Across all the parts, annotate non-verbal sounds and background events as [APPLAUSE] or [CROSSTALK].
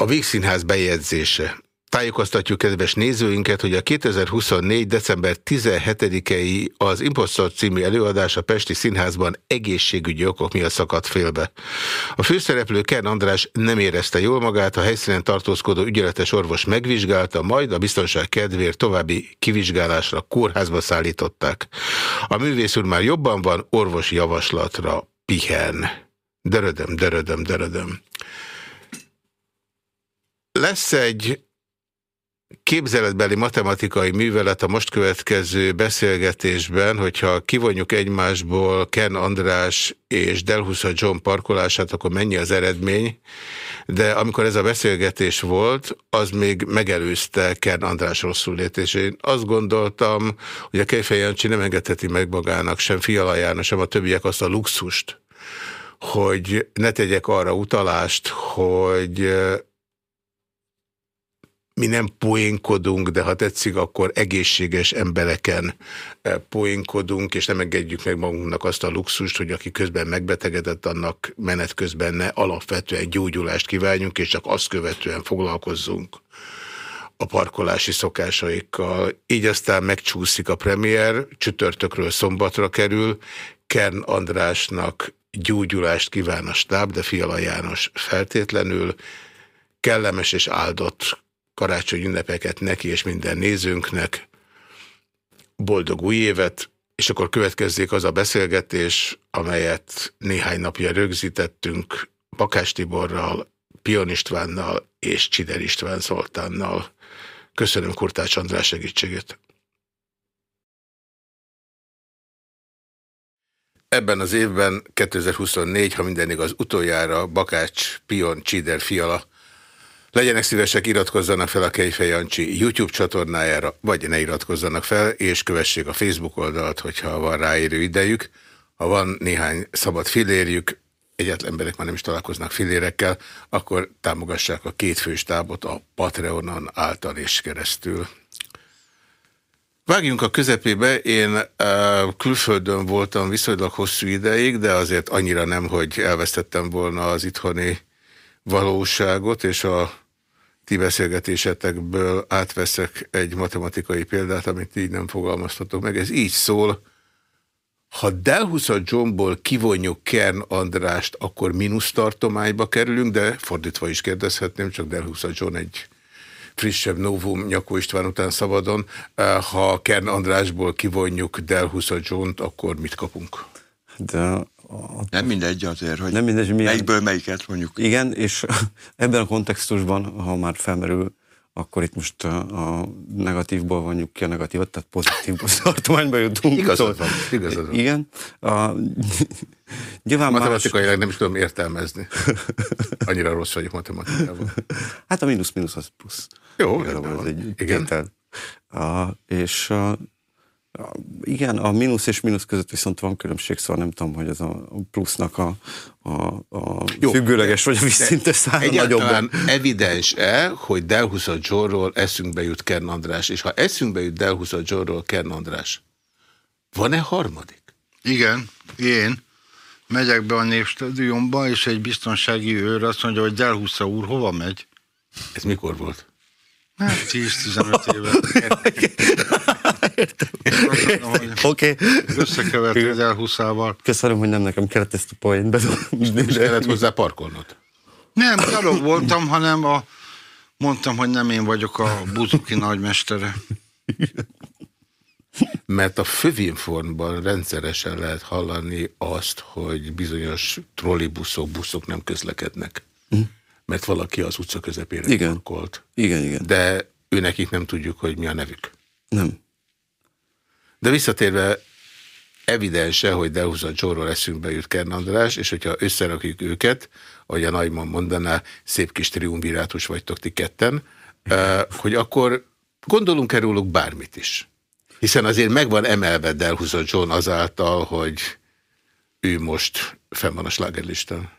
A Vígszínház bejegyzése. Tájékoztatjuk kedves nézőinket, hogy a 2024. december 17-i az Impostor című előadás a Pesti Színházban egészségügyi okok miatt szakadt félbe. A főszereplő Ken András nem érezte jól magát, a helyszínen tartózkodó ügyeletes orvos megvizsgálta, majd a biztonság kedvéért további kivizsgálásra kórházba szállították. A művész úr már jobban van, orvosi javaslatra pihen. Dörödöm, dörödöm, dörödöm. Lesz egy képzeletbeli matematikai művelet a most következő beszélgetésben, hogyha kivonjuk egymásból Ken András és Delhusa John parkolását, akkor mennyi az eredmény, de amikor ez a beszélgetés volt, az még megelőzte Ken András rosszul lét, és én azt gondoltam, hogy a Kejfej Jancsi nem engedheti meg magának, sem Fiala János, sem a többiek azt a luxust, hogy ne tegyek arra utalást, hogy mi nem poénkodunk, de ha tetszik, akkor egészséges embereken eh, poénkodunk, és nem engedjük meg magunknak azt a luxust, hogy aki közben megbetegedett, annak menet közben ne alapvetően gyógyulást kívánjunk, és csak azt követően foglalkozzunk a parkolási szokásaikkal. Így aztán megcsúszik a premier, csütörtökről szombatra kerül, Kern Andrásnak gyógyulást kíván a stáb, de Fiala János feltétlenül kellemes és áldott karácsony ünnepeket neki és minden nézőnknek, boldog új évet, és akkor következzék az a beszélgetés, amelyet néhány napja rögzítettünk Bakás Tiborral, Pion Istvánnal és Csider István Zoltánnal. Köszönöm Kurtács András segítségét. Ebben az évben, 2024, ha minden igaz, utoljára Bakács, Pion, Csider, Fiala Legyenek szívesek, iratkozzanak fel a Kejfej Jancsi YouTube csatornájára, vagy ne iratkozzanak fel, és kövessék a Facebook oldalt, hogyha van ráérő idejük. Ha van néhány szabad filérjük, egyetlen emberek már nem is találkoznak filérekkel, akkor támogassák a két fős tábot a Patreonon által és keresztül. Vágjunk a közepébe, én uh, külföldön voltam viszonylag hosszú ideig, de azért annyira nem, hogy elvesztettem volna az itthoni valóságot, és a ti beszélgetésetekből átveszek egy matematikai példát, amit így nem fogalmaztatok meg. Ez így szól, ha Delhusa Johnból kivonjuk Kern Andrást, akkor mínusz tartományba kerülünk, de fordítva is kérdezhetném, csak Delhusa John egy frissebb novum Nyakó István után szabadon. Ha Kern Andrásból kivonjuk Delhusa John-t, akkor mit kapunk? De a, nem mindegy azért, hogy nem mindegy, milyen, melyikből melyiket mondjuk. Igen, és [LAUGHS] ebben a kontextusban, ha már felmerül, akkor itt most a negatívból vonjuk ki a negatívat, tehát pozitív [LAUGHS] tartományba jutunk. Igazad van, igazad van. Igen. A, [LAUGHS] nyilván Matematikailag más... nem is tudom értelmezni. Annyira rossz vagyok matematikában. Hát a mínusz-mínusz az plusz. Jó, ez egy Igen. A, és a, igen, a mínusz és mínusz között viszont van különbség, szóval nem tudom, hogy ez a plusznak a, a, a Jó, függőleges vagy a vízszintes száma nagyobb. evidens-e, hogy Delhusa Johnról eszünkbe jut Kern András, és ha eszünkbe jut Delhusa Johnról Kern András, van-e harmadik? Igen, én megyek be a népstadionba, és egy biztonsági őr azt mondja, hogy Delhusa úr hova megy? Ez mikor volt? Hát 10-15 éve. [LAUGHS] Oké. Okay. az elhuszával. Köszönöm, hogy nem nekem kellett ezt a poént bedobni. És kellett hozzá parkolnod? Nem, gyalog voltam, hanem a, mondtam, hogy nem én vagyok a buzuki nagymestere. Mert a Fövinformban rendszeresen lehet hallani azt, hogy bizonyos trollibuszok, buszok nem közlekednek. Hm? Mert valaki az utca közepére igen. parkolt. Igen, igen. De ő nekik nem tudjuk, hogy mi a nevük. Nem. De visszatérve evidense, hogy Dehuza Csóról eszünkbe jut Kern András, és hogyha összerakjuk őket, ahogy a Nagyman mondaná, szép kis triumvirátus vagytok ti ketten, hogy akkor gondolunk-e róluk bármit is. Hiszen azért megvan emelve Delhuza John azáltal, hogy ő most fenn van a slágerlistán.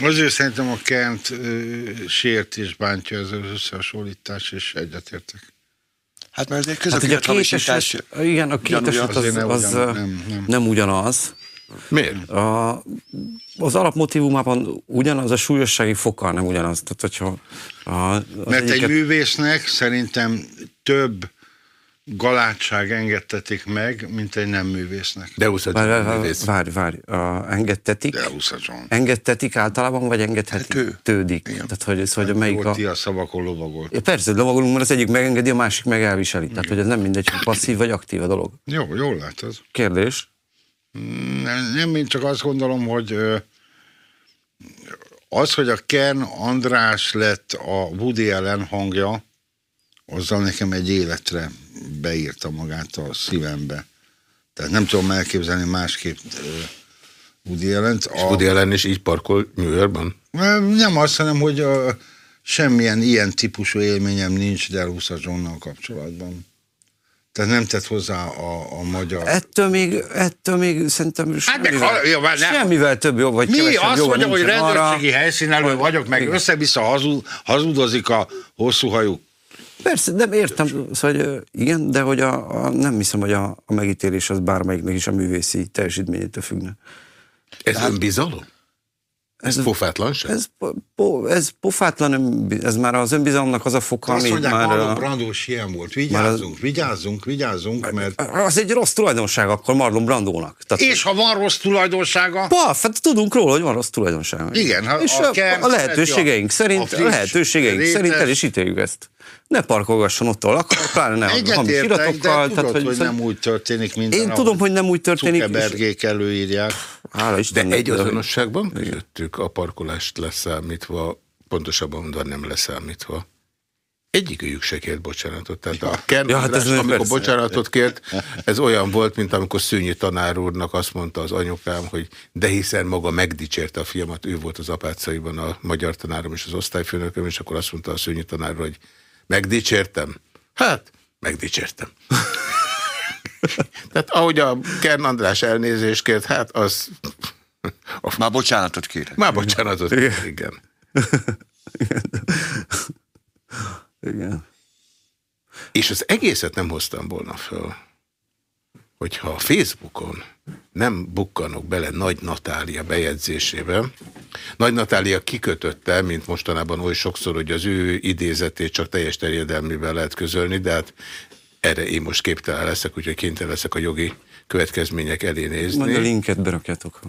Azért szerintem a Kent sért és bántja ez az összehasonlítás, és egyetértek. Hát mert azért közökkérdés hát, hamisítás Igen, a kétes az, az, az nem, nem. nem ugyanaz, Miért? A, az alapmotívumában ugyanaz, a súlyossági fokkal nem ugyanaz. Tehát, hogyha a, Mert egyiket- egy művésznek szerintem több galátság engedtetik meg, mint egy nem művésznek. Várj, várj, művész. várj, várj, várj. engedtetik, De engedtetik általában, vagy engedhetik? Tő. Tődik. Igen. Tehát, hogy ez, hogy melyik a... Ti a szavakon lovagolt. Ja, persze, lovagolunk, mert az egyik megengedi, a másik meg elviseli. Tehát, hogy ez nem mindegy, hogy passzív vagy aktív a dolog. Jó, jól látod. Kérdés? Nem, nem én csak azt gondolom, hogy ö, az, hogy a Ken András lett a Woody Allen hangja, azzal nekem egy életre beírta magát a szívembe. Tehát nem tudom elképzelni másképp Woody Allen-t. A, Woody Allen is így parkol New Yorkban? Nem azt, hanem, hogy ö, semmilyen ilyen típusú élményem nincs Delhusa Johnnal kapcsolatban. Tehát nem tett hozzá a, a magyar... Ettől még, ettől még szerintem Hát meg semmivel, ha- jó, várj, ne- semmivel több jó, vagy Mi azt mondja, hogy nincsen arra. rendőrségi helyszínelő vagyok, meg össze-vissza hazud, hazudozik a hosszú hajú. Persze, nem értem, szóval, igen, de hogy a, a, nem hiszem, hogy a, a megítélés az bármelyiknek is a művészi teljesítményétől függne. Ez önbizalom? Ez Ez- pofátlanság? Ez, po, ez pofátlan, önbi- ez már az önbizalomnak az a foka, ami mondják, már... Marlon Brandós ilyen volt. Vigyázzunk, vigyázzunk, vigyázzunk, mert... Az egy rossz tulajdonság akkor Marlon Brandónak. Tehát, És ha van rossz tulajdonsága, Paf, hát tudunk róla, hogy van rossz tulajdonsága. Igen, ha és a a, a lehetőségeink a- szerint, a a, lehetőségeink rétes- szerint el is ítéljük ezt. Ne parkolgasson ott, ahol akar, pláne ne a hamis de iratokkal. tudod, hogy, hogy nem úgy történik minden. Én tudom, hogy nem úgy történik. Zuckerbergék előírják. Hála De Istennek. egy azonosságban közöttük a parkolást leszámítva, pontosabban mondva nem leszámítva. Egyikőjük se kért bocsánatot. Tehát a Ken Ja, hát ez András, amikor persze. bocsánatot kért, ez olyan volt, mint amikor Szőnyi tanár úrnak azt mondta az anyukám, hogy de hiszen maga megdicsérte a fiamat, ő volt az apácaiban a magyar tanárom és az osztályfőnököm, és akkor azt mondta a Szőnyi tanár, hogy megdicsértem? Hát, megdicsértem. Tehát ahogy a Kern András elnézést kért, hát az Már bocsánatot kérek. már bocsánatot, Igen. igen. Igen. És az egészet nem hoztam volna föl, hogyha a Facebookon nem bukkanok bele Nagy Natália bejegyzésébe. Nagy Natália kikötötte, mint mostanában oly sokszor, hogy az ő idézetét csak teljes terjedelmével lehet közölni, de hát erre én most képtelen leszek, úgyhogy kénytelen leszek a jogi következmények elé Majd a nézni. linket berakjátok.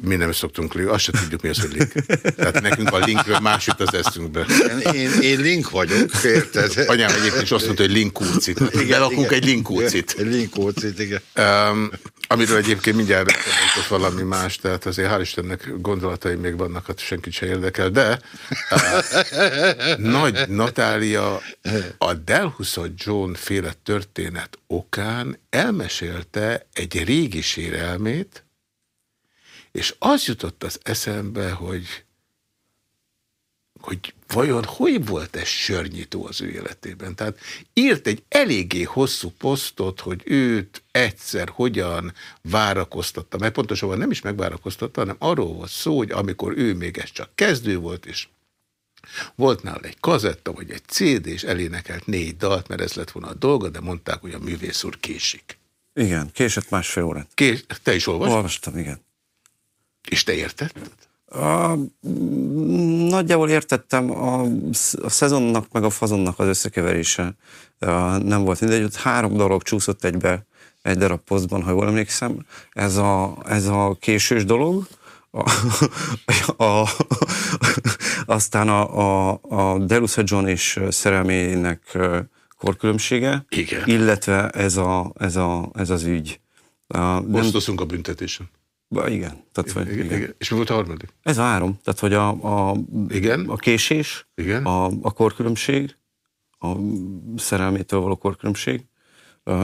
Mi nem szoktunk link, azt se tudjuk, mi az, hogy link. Tehát nekünk a linkről más jut az eszünkbe. Én, én link vagyok, érted? Anyám egyébként is azt mondta, hogy linkúcit. Belakunk egy linkúcit. Egy linkócit, igen. Um, amiről egyébként mindjárt ott valami más, tehát azért hál' Istennek gondolataim még vannak, hát senkit se érdekel, de uh, Nagy Natália a Delhusa John féle történet okán elmesélte egy régi sérelmét, és az jutott az eszembe, hogy hogy vajon hogy volt ez sörnyító az ő életében. Tehát írt egy eléggé hosszú posztot, hogy őt egyszer hogyan várakoztatta, mert pontosabban nem is megvárakoztatta, hanem arról volt szó, hogy amikor ő még ez csak kezdő volt, és volt nála egy kazetta, vagy egy CD, és elénekelt négy dalt, mert ez lett volna a dolga, de mondták, hogy a művész úr késik. Igen, késett másfél órát. Kés, te is olvastad? Olvastam, igen. És te értetted? A, mm, nagyjából értettem a, a szezonnak meg a fazonnak az összekeverése. A, nem volt mindegy, ott három dolog csúszott egybe egy darab posztban, ha jól emlékszem. Ez a, ez a késős dolog, a, a, aztán a, a, a Delusa John és szerelmének korkülönbsége, Igen. illetve ez, a, ez, a, ez az ügy. A, nem, Osztozunk a büntetésen. Igen, tehát, vagy, Igen, igen. igen. És mi volt a harmadik? Ez a három. Tehát, hogy a, a, Igen. a késés, Igen. A, a korkülönbség, a szerelmétől való korkülönbség,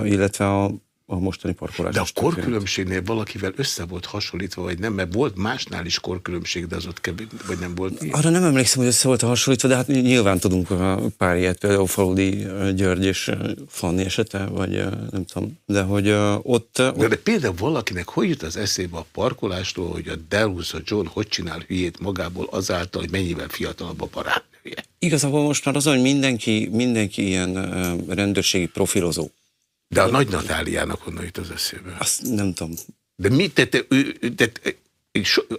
illetve a, a mostani parkolás. De a korkülönbségnél valakivel össze volt hasonlítva, vagy nem, mert volt másnál is korkülönbség, de az ott kevés, vagy nem volt ilyen. Arra nem emlékszem, hogy össze volt hasonlítva, de hát nyilván tudunk ö, pár ilyet, például Faludi György és Fanni esete, vagy nem tudom, de hogy ott, De, ott de például valakinek hogy jut az eszébe a parkolástól, hogy a Delhusa John hogy csinál hülyét magából azáltal, hogy mennyivel fiatalabb a barátnője? igazából most már az, hogy mindenki, mindenki ilyen rendőrségi profilozó. De a Nagy Natáliának honnan jut az eszébe? Azt nem tudom. De mit, tehát, tehát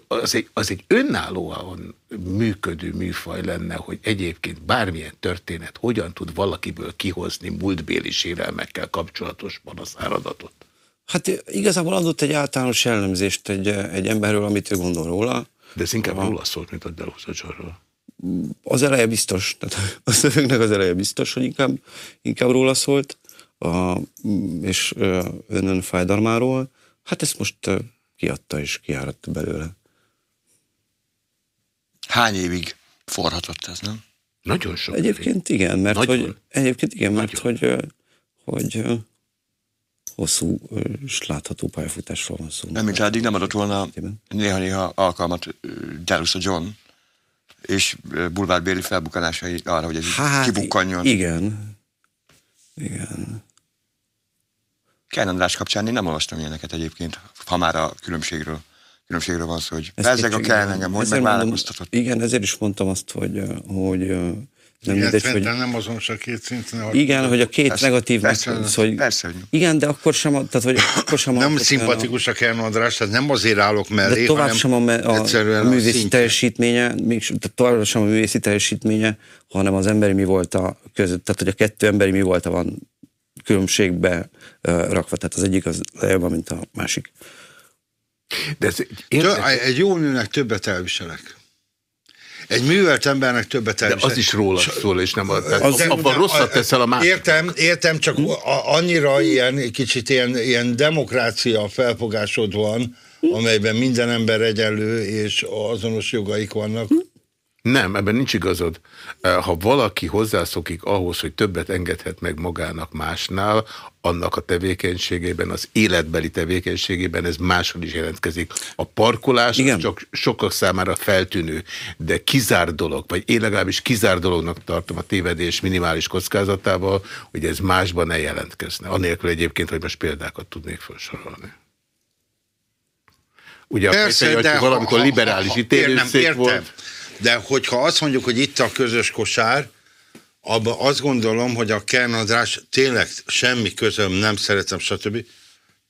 az egy, az egy önállóan működő műfaj lenne, hogy egyébként bármilyen történet hogyan tud valakiből kihozni múltbéli sérelmekkel kapcsolatosban az áradatot? Hát igazából adott egy általános jellemzést egy, egy emberről, amit ő gondol róla. De ez inkább róla szólt, mint a Deluszadzsorról. Az eleje biztos, tehát a szövegnek az eleje biztos, hogy inkább, inkább róla szólt, a, és önön fájdalmáról. Hát ezt most kiadta és kiáradt belőle. Hány évig forhatott ez, nem? Nagyon sok. Egyébként évig. igen, mert Nagyon. hogy, egyébként igen, mert hogy, hogy hosszú és látható pályafutásról van szó. Nem, mint eddig nem adott volna néha-néha alkalmat a John és bulvárbéli felbukanásai arra, hogy ez hát, kibukkanjon. Igen. Igen. Ken András kapcsán én nem olvastam ilyeneket egyébként, ha már a különbségről, különbségről van szó, hogy ezek a kell engem, hogy megvállalkoztatott. Igen, ezért is mondtam azt, hogy, hogy nem igen, mindegy, hogy... nem azonos a két szinten. Igen, hogy a két persze, negatív... Persze, meg, hogy, persze, hogy... Igen, de akkor sem, tehát, hogy akkor sem Nem szimpatikus a Kern András, tehát nem azért állok mellé, de tovább sem a, me, a, a művészi a teljesítménye, még, tehát tovább sem a művészi teljesítménye, hanem az emberi mi volt a között, tehát hogy a kettő emberi mi volt a van különbségbe rakva, tehát az egyik az lejjebb, mint a másik. De ez érdekes... Egy jó nőnek többet elviselek. Egy művelt embernek többet elviselek. De az is róla szól, és nem a, az, abban rosszat teszel a másik. Értem, értem, csak annyira ilyen, kicsit ilyen, ilyen demokrácia felfogásod van, amelyben minden ember egyenlő, és azonos jogaik vannak. Nem, ebben nincs igazad. Ha valaki hozzászokik ahhoz, hogy többet engedhet meg magának másnál, annak a tevékenységében, az életbeli tevékenységében ez máshol is jelentkezik. A parkolás Igen. csak sokak számára feltűnő, de kizár dolog, vagy én legalábbis kizár dolognak tartom a tévedés minimális kockázatával, hogy ez másban ne jelentkezne. Anélkül egyébként, hogy most példákat tudnék felsorolni. Ugye Persze, a hogy valamikor liberális ítélőszék volt. De hogyha azt mondjuk, hogy itt a közös kosár, abban azt gondolom, hogy a kernadrás tényleg semmi közöm, nem szeretem, stb.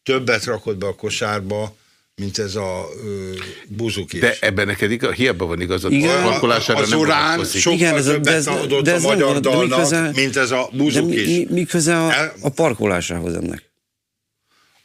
Többet rakott be a kosárba, mint ez a ö, buzuk is. De ebben neked igaz, hiába van igazad, Igen, a parkolására az nem urán sokkal Igen, ez, többet de ez, adott de ez a magyar van, dalnak, köze, mint ez a buzuk de is. Mi, mi köze a, a parkolásához ennek?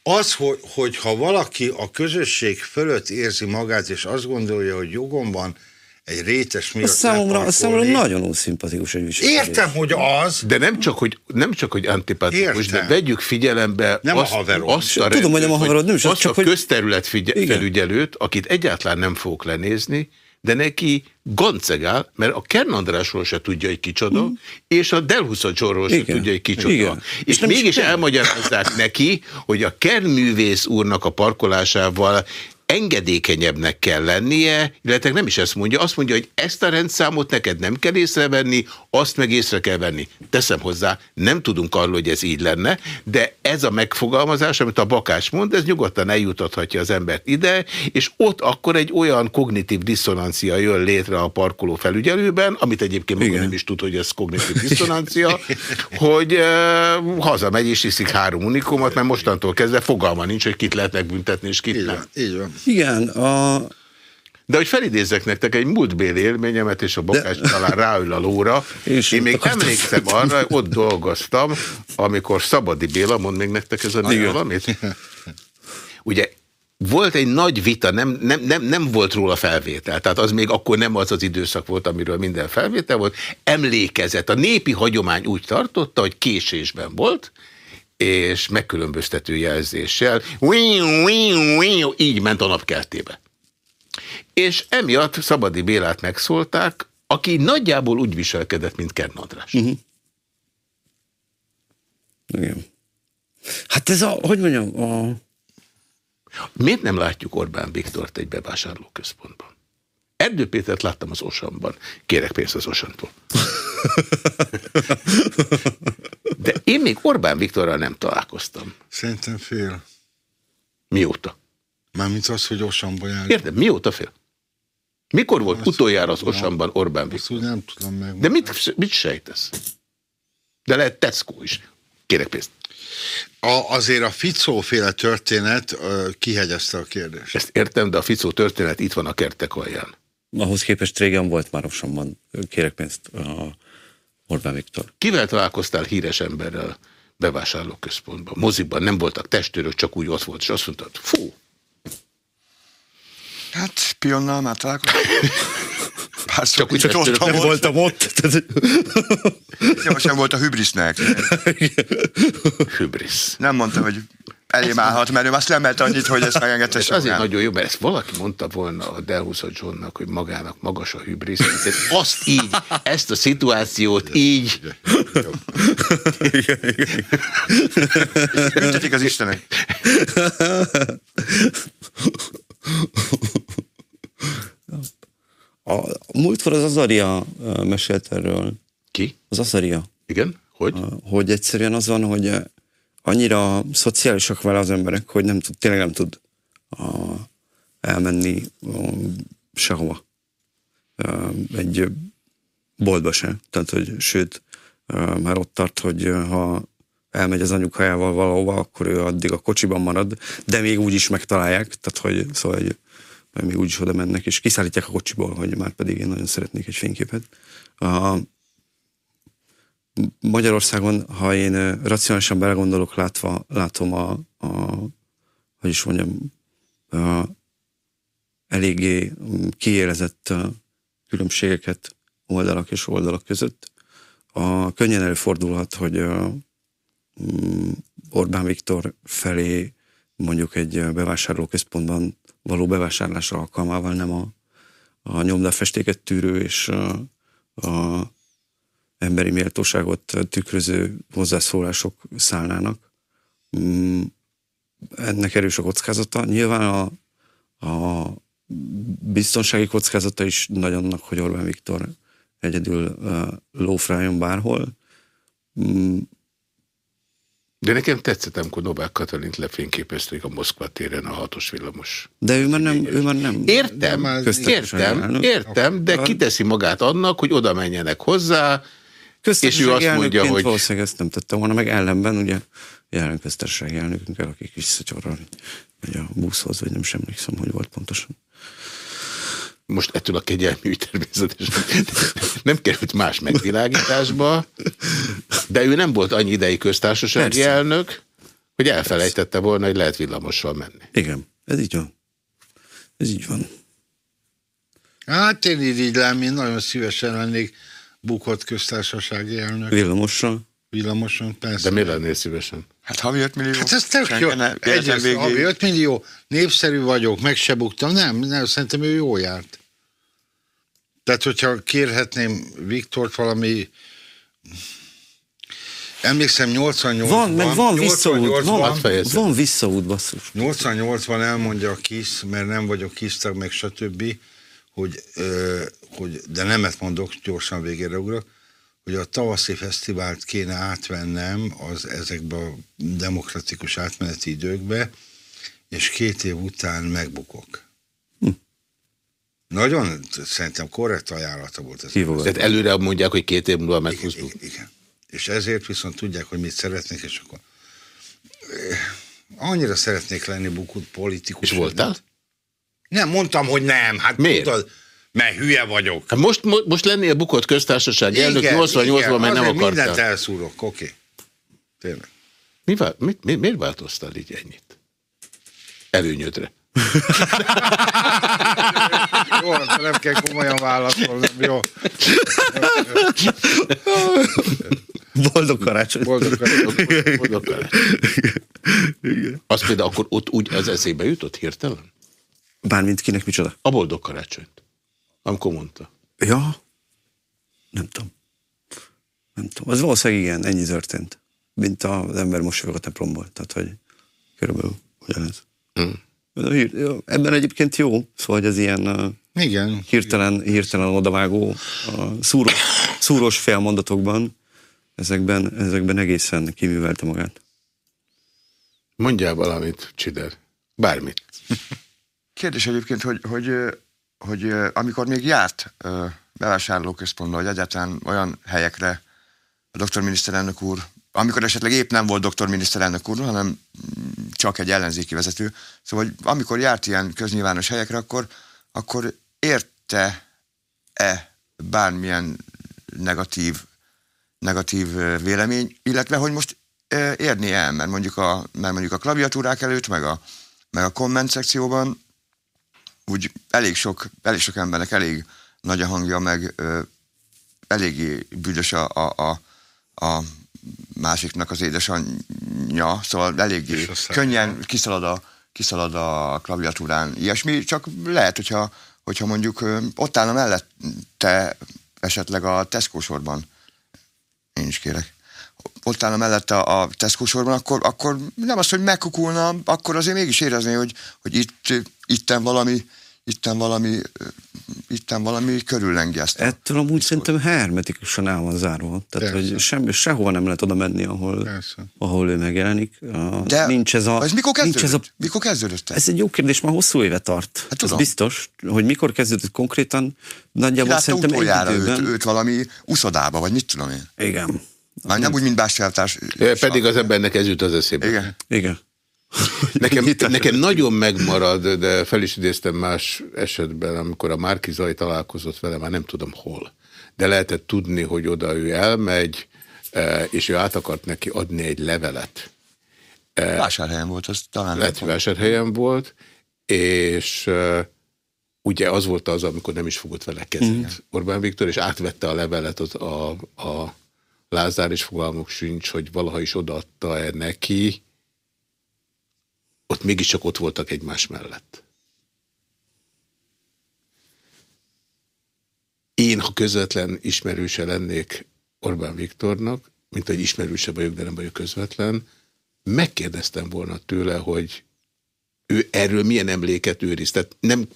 Az, hogy, hogy ha valaki a közösség fölött érzi magát, és azt gondolja, hogy jogom van egy rétes miatt a számomra, a számomra nagyon unszimpatikus egy viselkedés. Értem, hogy az. De nem csak, hogy, nem csak, hogy antipatikus, Értem. de vegyük figyelembe nem azt, a haverod. azt a Tudom, hogy nem a haverod, nem is azt csak, a hogy... közterület figyel, felügyelőt, akit egyáltalán nem fogok lenézni, de neki gancegál, mert a Kern Andrásról se tudja, hogy kicsoda, mm. és a Delhusa Csorról se tudja, hogy kicsoda. Igen. És, és mégis elmagyarázzák neki, hogy a Kern művész úrnak a parkolásával engedékenyebbnek kell lennie, illetve nem is ezt mondja, azt mondja, hogy ezt a rendszámot neked nem kell észrevenni, azt meg észre kell venni. Teszem hozzá, nem tudunk arról, hogy ez így lenne, de ez a megfogalmazás, amit a bakás mond, ez nyugodtan eljutathatja az embert ide, és ott akkor egy olyan kognitív diszonancia jön létre a parkoló felügyelőben, amit egyébként maga nem is tud, hogy ez kognitív diszonancia, hogy uh, hazamegy és iszik három unikumot, mert mostantól kezdve fogalma nincs, hogy kit lehet megbüntetni, és kit így nem. Van, így van. Igen, a... De hogy felidézzek nektek egy múltbéli élményemet, és a bokás De... talán ráül a lóra. És Én még emlékszem arra, hogy ott dolgoztam, amikor Szabadi Béla, mond még nektek ez a név valamit? Ugye volt egy nagy vita, nem, nem, nem, nem volt róla felvétel, tehát az még akkor nem az az időszak volt, amiről minden felvétel volt. Emlékezett. A népi hagyomány úgy tartotta, hogy késésben volt, és megkülönböztető jelzéssel, így ment a napkeltébe. És emiatt Szabadi Bélát megszólták, aki nagyjából úgy viselkedett, mint Kern András. Uh mhm. -huh. Igen. Hát ez a, hogy mondjam, a... Miért nem látjuk Orbán Viktort egy bevásárlóközpontban? Erdő Pétert láttam az Osanban. Kérek pénzt az Osantól. De én még Orbán Viktorral nem találkoztam. Szerintem fél. Mióta? Mármint az, hogy Osanban jár. Értem, mióta fél? Mikor volt azt utoljára az Osanban Orbán Viktor? Azt nem tudom meg. De mit, mit sejtesz? De lehet Tesco is. Kérek pénzt. A, azért a Ficó-féle történet uh, kihegyezte a kérdést. Ezt értem, de a Ficó történet itt van a kertek alján. Ahhoz képest régen volt már Osonban, kérek pénzt a Orbán Viktor. Kivel találkoztál híres emberrel bevásárlóközpontban? Moziban nem voltak testőrök, csak úgy ott volt, és azt mondtad, fú. Hát pionnal már találkoztam. [LAUGHS] Csak úgy csak nem voltam ott. [LAUGHS] Jó, sem volt a hübrisznek. Hübrisz. Nem mondta, hogy elém állhat, mert ő azt lemelt annyit, hogy ezt megengedte Ez azért nagyon jó, mert ezt valaki mondta volna a Delhusa Johnnak, hogy magának magas a hübrisz. Azt így, ezt a szituációt így. Büntetik az Istenek. A múltkor az Azaria mesélt erről. Ki? Az Azaria. Igen? Hogy? Hogy egyszerűen az van, hogy annyira szociálisak vele az emberek, hogy nem tud, tényleg nem tud a, elmenni a, sehova. Egy boltba se. Tehát, hogy sőt, már ott tart, hogy ha elmegy az anyukájával valahova, akkor ő addig a kocsiban marad, de még úgy is megtalálják, tehát hogy szóval hogy még úgy is oda mennek, és kiszállítják a kocsiból, hogy már pedig én nagyon szeretnék egy fényképet. A Magyarországon, ha én racionálisan belegondolok, látva, látom a, a hogy is mondjam, a eléggé kiélezett különbségeket oldalak és oldalak között. A könnyen előfordulhat, hogy mm, Orbán Viktor felé mondjuk egy bevásárlóközpontban való bevásárlás alkalmával nem a, a nyomdafestéket tűrő és a, a emberi méltóságot tükröző hozzászólások szállnának. Mm, ennek erős a kockázata. Nyilván a, a biztonsági kockázata is nagyonnak, hogy Orbán Viktor egyedül uh, lófrájon bárhol. Mm, de nekem tetszett, amikor Novák Katalint lefényképezték a Moszkva téren a hatos villamos. De ő már nem... Ő már nem értem, értem, értem, de kiteszi magát annak, hogy oda menjenek hozzá, és ő azt mondja, hogy... Valószínűleg ezt nem tettem volna, meg ellenben ugye jelen köztársasági elnökünkkel, akik visszacsorolni a buszhoz, vagy nem sem emlékszem, hogy volt pontosan most ettől a kegyelmű természetesen nem került más megvilágításba, de ő nem volt annyi idei köztársasági Persze. elnök, hogy elfelejtette volna, hogy lehet villamossal menni. Igen, ez így van. Ez így van. Hát én így lám, én nagyon szívesen lennék bukott köztársasági elnök. Villamossal? Villamoson, persze. De miért lennél szívesen? Hát havi 5 millió. Hát ez tök jó. Egyrészt havi 5 millió, népszerű vagyok, meg se buktam. Nem, nem, szerintem ő jó járt. Tehát, hogyha kérhetném Viktort valami Emlékszem, 88 Van, meg van visszaút, van, van visszaút, basszus. 88-ban elmondja a KISZ, mert nem vagyok KISZ meg stb., hogy, ö, hogy, de nemet mondok, gyorsan végére ugrok, hogy a tavaszi fesztivált kéne átvennem az ezekbe a demokratikus átmeneti időkbe, és két év után megbukok. Hm. Nagyon szerintem korrekt ajánlata volt ez. Tehát előre mondják, hogy két év múlva meghúztuk. Igen, igen. És ezért viszont tudják, hogy mit szeretnék, és akkor annyira szeretnék lenni bukut politikus. És voltál? Nem, mondtam, hogy nem. Hát Miért? Tudod, mert hülye vagyok. Hát most, most, lennél bukott köztársaság elnök 88-ban, mert nem akartál. mindent elszúrok, oké. Okay. Tényleg. Mi, mit, mi, miért változtál így ennyit? Előnyödre. jó, nem kell komolyan válaszolnom, jó. Boldog karácsony. Boldog karácsony. Boldog karácsony. Az például akkor ott úgy az eszébe jutott hirtelen? Bármint kinek micsoda? A boldog karácsonyt. Amikor mondta. Ja, nem tudom. Nem tudom. Az valószínűleg igen, ennyi történt. Mint az ember most jövök a templomból. Tehát, hogy körülbelül ugyanez. Mm. Ebben egyébként jó, szóval hogy ez ilyen igen. hirtelen, hirtelen odavágó, szúrós, szúrós félmondatokban ezekben, ezekben egészen kiművelte magát. Mondjál valamit, Csider. Bármit. Kérdés egyébként, hogy, hogy, hogy amikor még járt bevásárlóközpontba, vagy egyáltalán olyan helyekre a doktor miniszterelnök úr amikor esetleg épp nem volt doktor miniszterelnök úr, hanem csak egy ellenzéki vezető. Szóval, hogy amikor járt ilyen köznyilvános helyekre, akkor, akkor érte-e bármilyen negatív, negatív vélemény, illetve hogy most érni el, mert mondjuk a, mert mondjuk a klaviatúrák előtt, meg a, meg a komment szekcióban úgy elég sok, elég sok embernek elég nagy a hangja, meg ö, eléggé büdös a, a, a, a másiknak az édesanyja, szóval eléggé könnyen kiszalad a, kiszalad a klaviatúrán. Ilyesmi, csak lehet, hogyha, hogyha mondjuk ott állna mellette esetleg a Tesco sorban. Én is kérek. Ott állna mellette a Tesco sorban, akkor, akkor nem az, hogy megkukulna, akkor azért mégis érezni, hogy, hogy itt, itten valami, itten valami, itten valami körüllengi ezt. Ettől amúgy szerintem hermetikusan el van zárva. Tehát, Persze. hogy semmi, sehol nem lehet oda menni, ahol, ahol ő megjelenik. De nincs ez a... Ez mikor kezdődött? Nincs ez a, mikor kezdődött? Ez egy jó kérdés, már hosszú éve tart. Hát tudom. Ez biztos, hogy mikor kezdődött konkrétan, nagyjából Látta szerintem egy időben. Őt, őt valami uszodába, vagy mit tudom én. Igen. Már nem úgy, mint Bástyáltás. Pedig az embernek ez jut az eszébe. Igen. Igen. Nekem, [LAUGHS] nekem nagyon megmarad, de fel is idéztem más esetben, amikor a Márki Zaj találkozott vele, már nem tudom hol. De lehetett tudni, hogy oda ő elmegy, e, és ő át akart neki adni egy levelet. E, vásárhelyen volt, az talán. Lehet, hogy vásárhelyen volt, és e, ugye az volt az, amikor nem is fogott vele kezdeni mm. Orbán Viktor, és átvette a levelet az, a, a Lázár, és fogalmuk sincs, hogy valaha is odaadta-e neki, ott mégiscsak ott voltak egymás mellett. Én, ha közvetlen ismerőse lennék Orbán Viktornak, mint egy ismerőse vagyok, de nem vagyok közvetlen, megkérdeztem volna tőle, hogy ő erről milyen emléket őriz. Tehát, nem,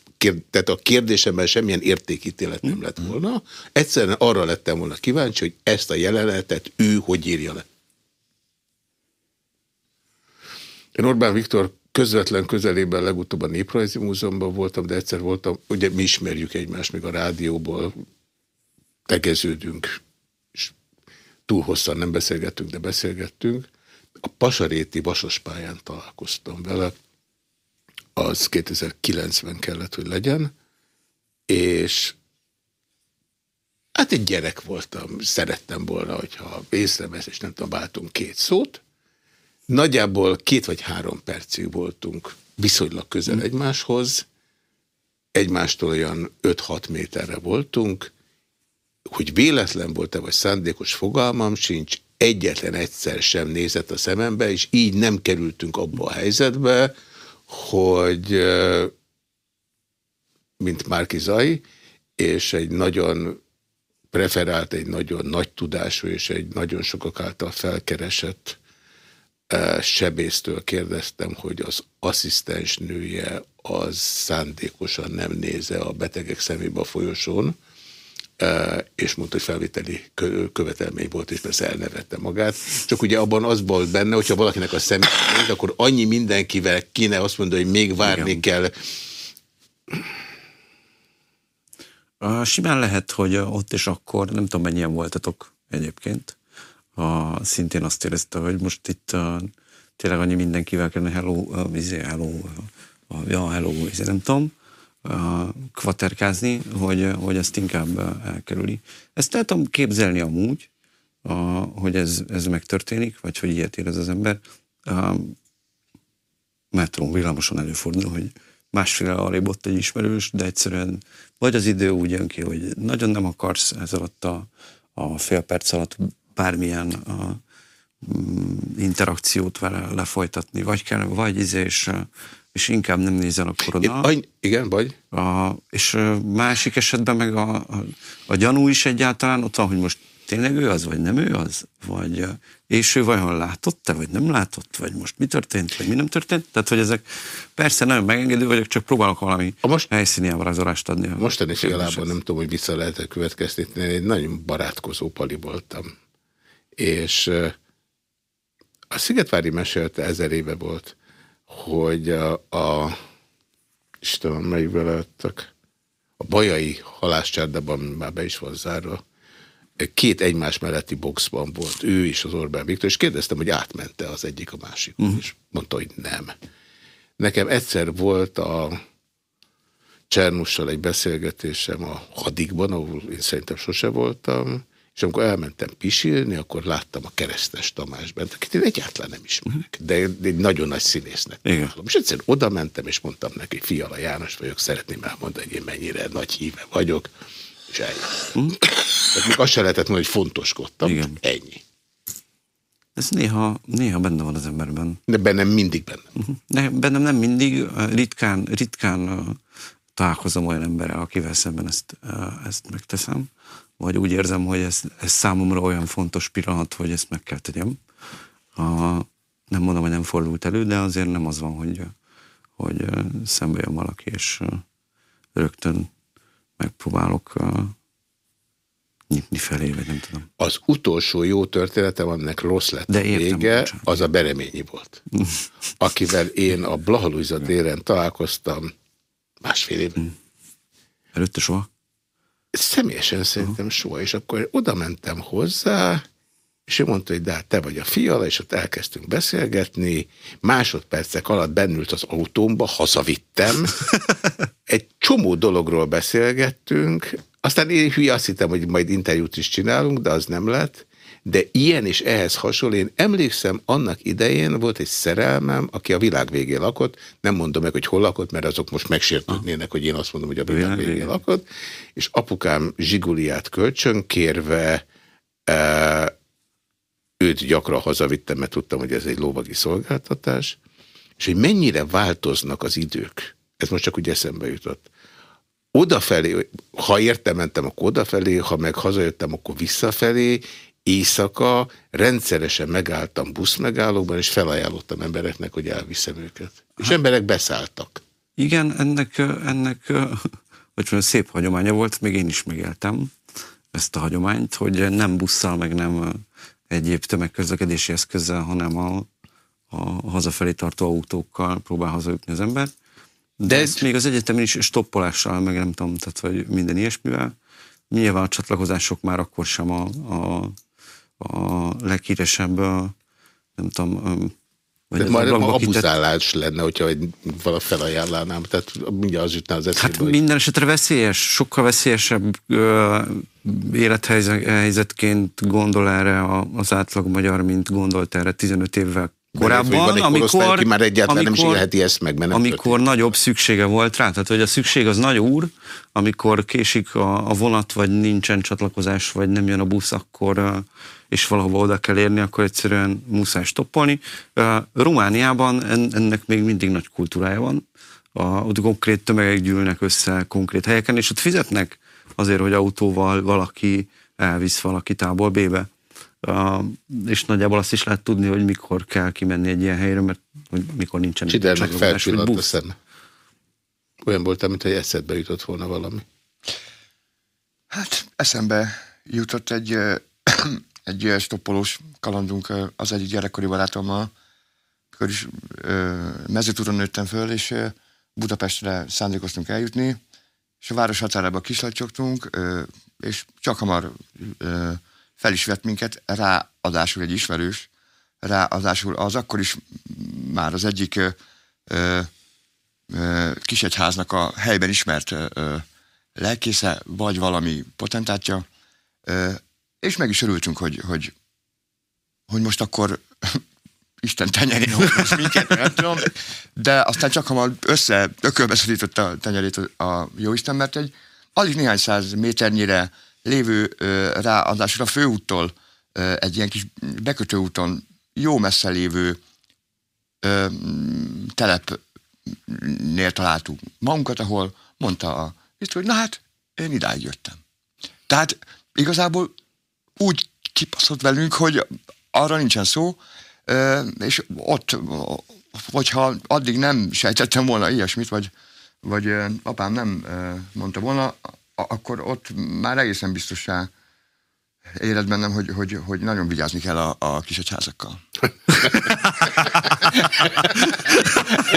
tehát a kérdésemben semmilyen értékítélet nem lett volna. Egyszerűen arra lettem volna kíváncsi, hogy ezt a jelenetet ő hogy írja le. Én Orbán Viktor közvetlen közelében legutóbb a Néprajzi Múzeumban voltam, de egyszer voltam, ugye mi ismerjük egymást, még a rádióból tegeződünk, és túl hosszan nem beszélgettünk, de beszélgettünk. A Pasaréti Vasaspályán találkoztam vele, az 2090 kellett, hogy legyen, és hát egy gyerek voltam, szerettem volna, hogyha észrevesz, és nem tudom, váltunk két szót, Nagyjából két vagy három percig voltunk viszonylag közel hm. egymáshoz, egymástól olyan 5-6 méterre voltunk, hogy véletlen volt-e vagy szándékos fogalmam sincs, egyetlen egyszer sem nézett a szemembe, és így nem kerültünk abba a helyzetbe, hogy mint Márki Zai, és egy nagyon preferált, egy nagyon nagy tudású, és egy nagyon sokak által felkeresett sebésztől kérdeztem, hogy az asszisztens nője az szándékosan nem néze a betegek szemébe a folyosón, és mondta, hogy felvételi követelmény volt, és persze elnevette magát. Csak ugye abban az volt benne, hogyha valakinek a személy akkor annyi mindenkivel kéne azt mondani, hogy még várni Igen. kell. Simán lehet, hogy ott és akkor, nem tudom mennyien voltatok egyébként, a, szintén azt érezte, hogy most itt a, tényleg annyi mindenkivel kellene hello, vizé, hello, a, ja, hello, vizé, nem tudom, a, kvaterkázni, hogy, hogy ezt inkább elkerüli. Ezt el tudom képzelni amúgy, a, hogy ez, ez megtörténik, vagy hogy ilyet érez az ember. A, metron villamoson előfordul, hogy másfél arrébb ott egy ismerős, de egyszerűen vagy az idő úgy jön ki, hogy nagyon nem akarsz ez alatt a, a fél perc alatt bármilyen a, mm, interakciót vele lefolytatni, vagy kell, vagy izé, és, és inkább nem nézel akkor oda. Igen, vagy? A, és másik esetben meg a, a, a gyanú is egyáltalán ott van, hogy most tényleg ő az, vagy nem ő az? Vagy, és ő vajon látott-e, vagy nem látott? Vagy most mi történt, vagy mi nem történt? Tehát, hogy ezek persze nagyon megengedő vagyok, csak próbálok valami a most, helyszíni ábrázolást adni. Mostani félában nem tudom, hogy vissza lehet-e következtetni, egy nagyon barátkozó pali voltam és a Szigetvári mesélte ezer éve volt, hogy a, a Istenem, melyikbe lehettek, a bajai halászcsárdában már be is van zárva, két egymás melletti boxban volt, ő és az Orbán Viktor, és kérdeztem, hogy átmente az egyik a másik, uh-huh. és mondta, hogy nem. Nekem egyszer volt a Csernussal egy beszélgetésem a hadikban, ahol én szerintem sose voltam, és amikor elmentem pisilni, akkor láttam a keresztes Tamás bent, akit én egyáltalán nem ismerek, de egy nagyon nagy színésznek. Igen. És egyszerűen oda mentem, és mondtam neki, Fiala János vagyok, szeretném elmondani, hogy én mennyire nagy híve vagyok, és ennyi. Hm? Tehát még azt se lehetett mondani, hogy fontoskodtam, Igen. ennyi. Ez néha, néha benne van az emberben. De bennem mindig benne. Uh-huh. De bennem nem mindig, ritkán, ritkán találkozom olyan emberrel, akivel szemben ezt, ezt megteszem vagy úgy érzem, hogy ez, ez számomra olyan fontos pillanat, hogy ezt meg kell tegyem. A, nem mondom, hogy nem fordult elő, de azért nem az van, hogy, hogy szembe jön valaki, és rögtön megpróbálok nyitni felé, vagy nem tudom. Az utolsó jó történetem, annak rossz lett De értem, vége, bocsánat. az a Bereményi volt. [LAUGHS] akivel én a Blahalújza téren találkoztam másfél év. Előtte soha? Személyesen szerintem soha, és akkor oda mentem hozzá, és ő mondta, hogy de hát te vagy a fiala, és ott elkezdtünk beszélgetni, másodpercek alatt bennült az autómba, hazavittem, [LAUGHS] egy csomó dologról beszélgettünk, aztán én hülye azt hittem, hogy majd interjút is csinálunk, de az nem lett, de ilyen és ehhez hasonló, én emlékszem, annak idején volt egy szerelmem, aki a világ végén lakott, nem mondom meg, hogy hol lakott, mert azok most megsértődnének, hogy én azt mondom, hogy a világ végén lakott, és apukám zsiguliát kölcsönkérve e, őt gyakran hazavittem, mert tudtam, hogy ez egy lóvagi szolgáltatás, és hogy mennyire változnak az idők. Ez most csak úgy eszembe jutott. Odafelé, ha értem, mentem, akkor odafelé, ha meg hazajöttem, akkor visszafelé, éjszaka rendszeresen megálltam buszmegállóban, és felajánlottam embereknek, hogy elviszem őket. És hát, emberek beszálltak. Igen, ennek, ennek hogy mondjam, szép hagyománya volt, még én is megéltem ezt a hagyományt, hogy nem busszal, meg nem egyéb tömegközlekedési eszközzel, hanem a, a hazafelé tartó autókkal próbál hazajutni az ember. De, De ezt még az egyetemen is stoppolással, meg nem tudom, tehát vagy minden ilyesmivel. Nyilván a csatlakozások már akkor sem a, a a leghíresebb, nem tudom, vagy De majd abuzálás lenne, hogyha egy vala tehát mindjárt az jutná az eszébe. Hát hogy... minden esetre veszélyes, sokkal veszélyesebb ö, élethelyzetként gondol erre az átlag magyar, mint gondolt erre 15 évvel korábban, van amikor, már egyáltalán amikor, nem is ezt meg, mert nem Amikor történt. nagyobb szüksége volt rá, tehát hogy a szükség az nagy úr, amikor késik a, a vonat, vagy nincsen csatlakozás, vagy nem jön a busz, akkor és valahova oda kell érni, akkor egyszerűen muszáj stoppolni. Romániában ennek még mindig nagy kultúrája van. A, ott konkrét tömegek gyűlnek össze konkrét helyeken, és ott fizetnek azért, hogy autóval valaki elvisz valaki tából B-be. Uh, és nagyjából azt is lehet tudni, hogy mikor kell kimenni egy ilyen helyre, mert hogy mikor nincsen Csidernek felcsillant a szem. Olyan voltam, mintha eszedbe jutott volna valami. Hát eszembe jutott egy [CLEARS THROAT] egy stoppolós kalandunk az egyik gyerekkori barátommal, akkor is mezőtúron nőttem föl, és Budapestre szándékoztunk eljutni, és a város határába kislacsogtunk, és csak hamar fel is vett minket, ráadásul egy ismerős, ráadásul az akkor is már az egyik kisegyháznak a helyben ismert lelkésze, vagy valami potentátja, és meg is örültünk, hogy, hogy, hogy most akkor [LAUGHS] Isten tenyerén hordoz minket, nem tudom, de aztán csak hamar össze, ökölbe szorította a tenyerét a Jóisten, mert egy alig néhány száz méternyire lévő ráadásul a főúttól egy ilyen kis bekötőúton jó messze lévő telepnél találtuk magunkat, ahol mondta a hogy na hát, én idáig jöttem. Tehát igazából úgy kipaszott velünk, hogy arra nincsen szó, és ott, hogyha addig nem sejtettem volna ilyesmit, vagy, vagy apám nem mondta volna, akkor ott már egészen biztosan érez bennem, hogy, hogy, hogy nagyon vigyázni kell a, a kis egyházakkal.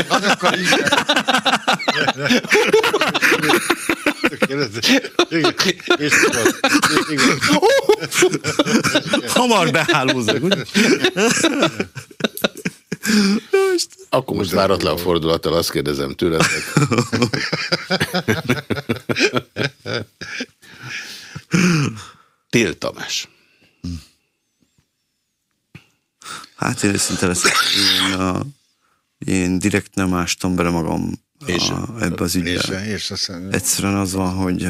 Azokkal is. Hamar behálózok. ugye? Akkor most váratlan fordulattal azt kérdezem tőletek. Tél Tamás. Hát én őszinte leszek. Én, a, én direkt nem ástam bele magam És- a, ebbe az ügybe. És, és aztán Egyszerűen az van, hogy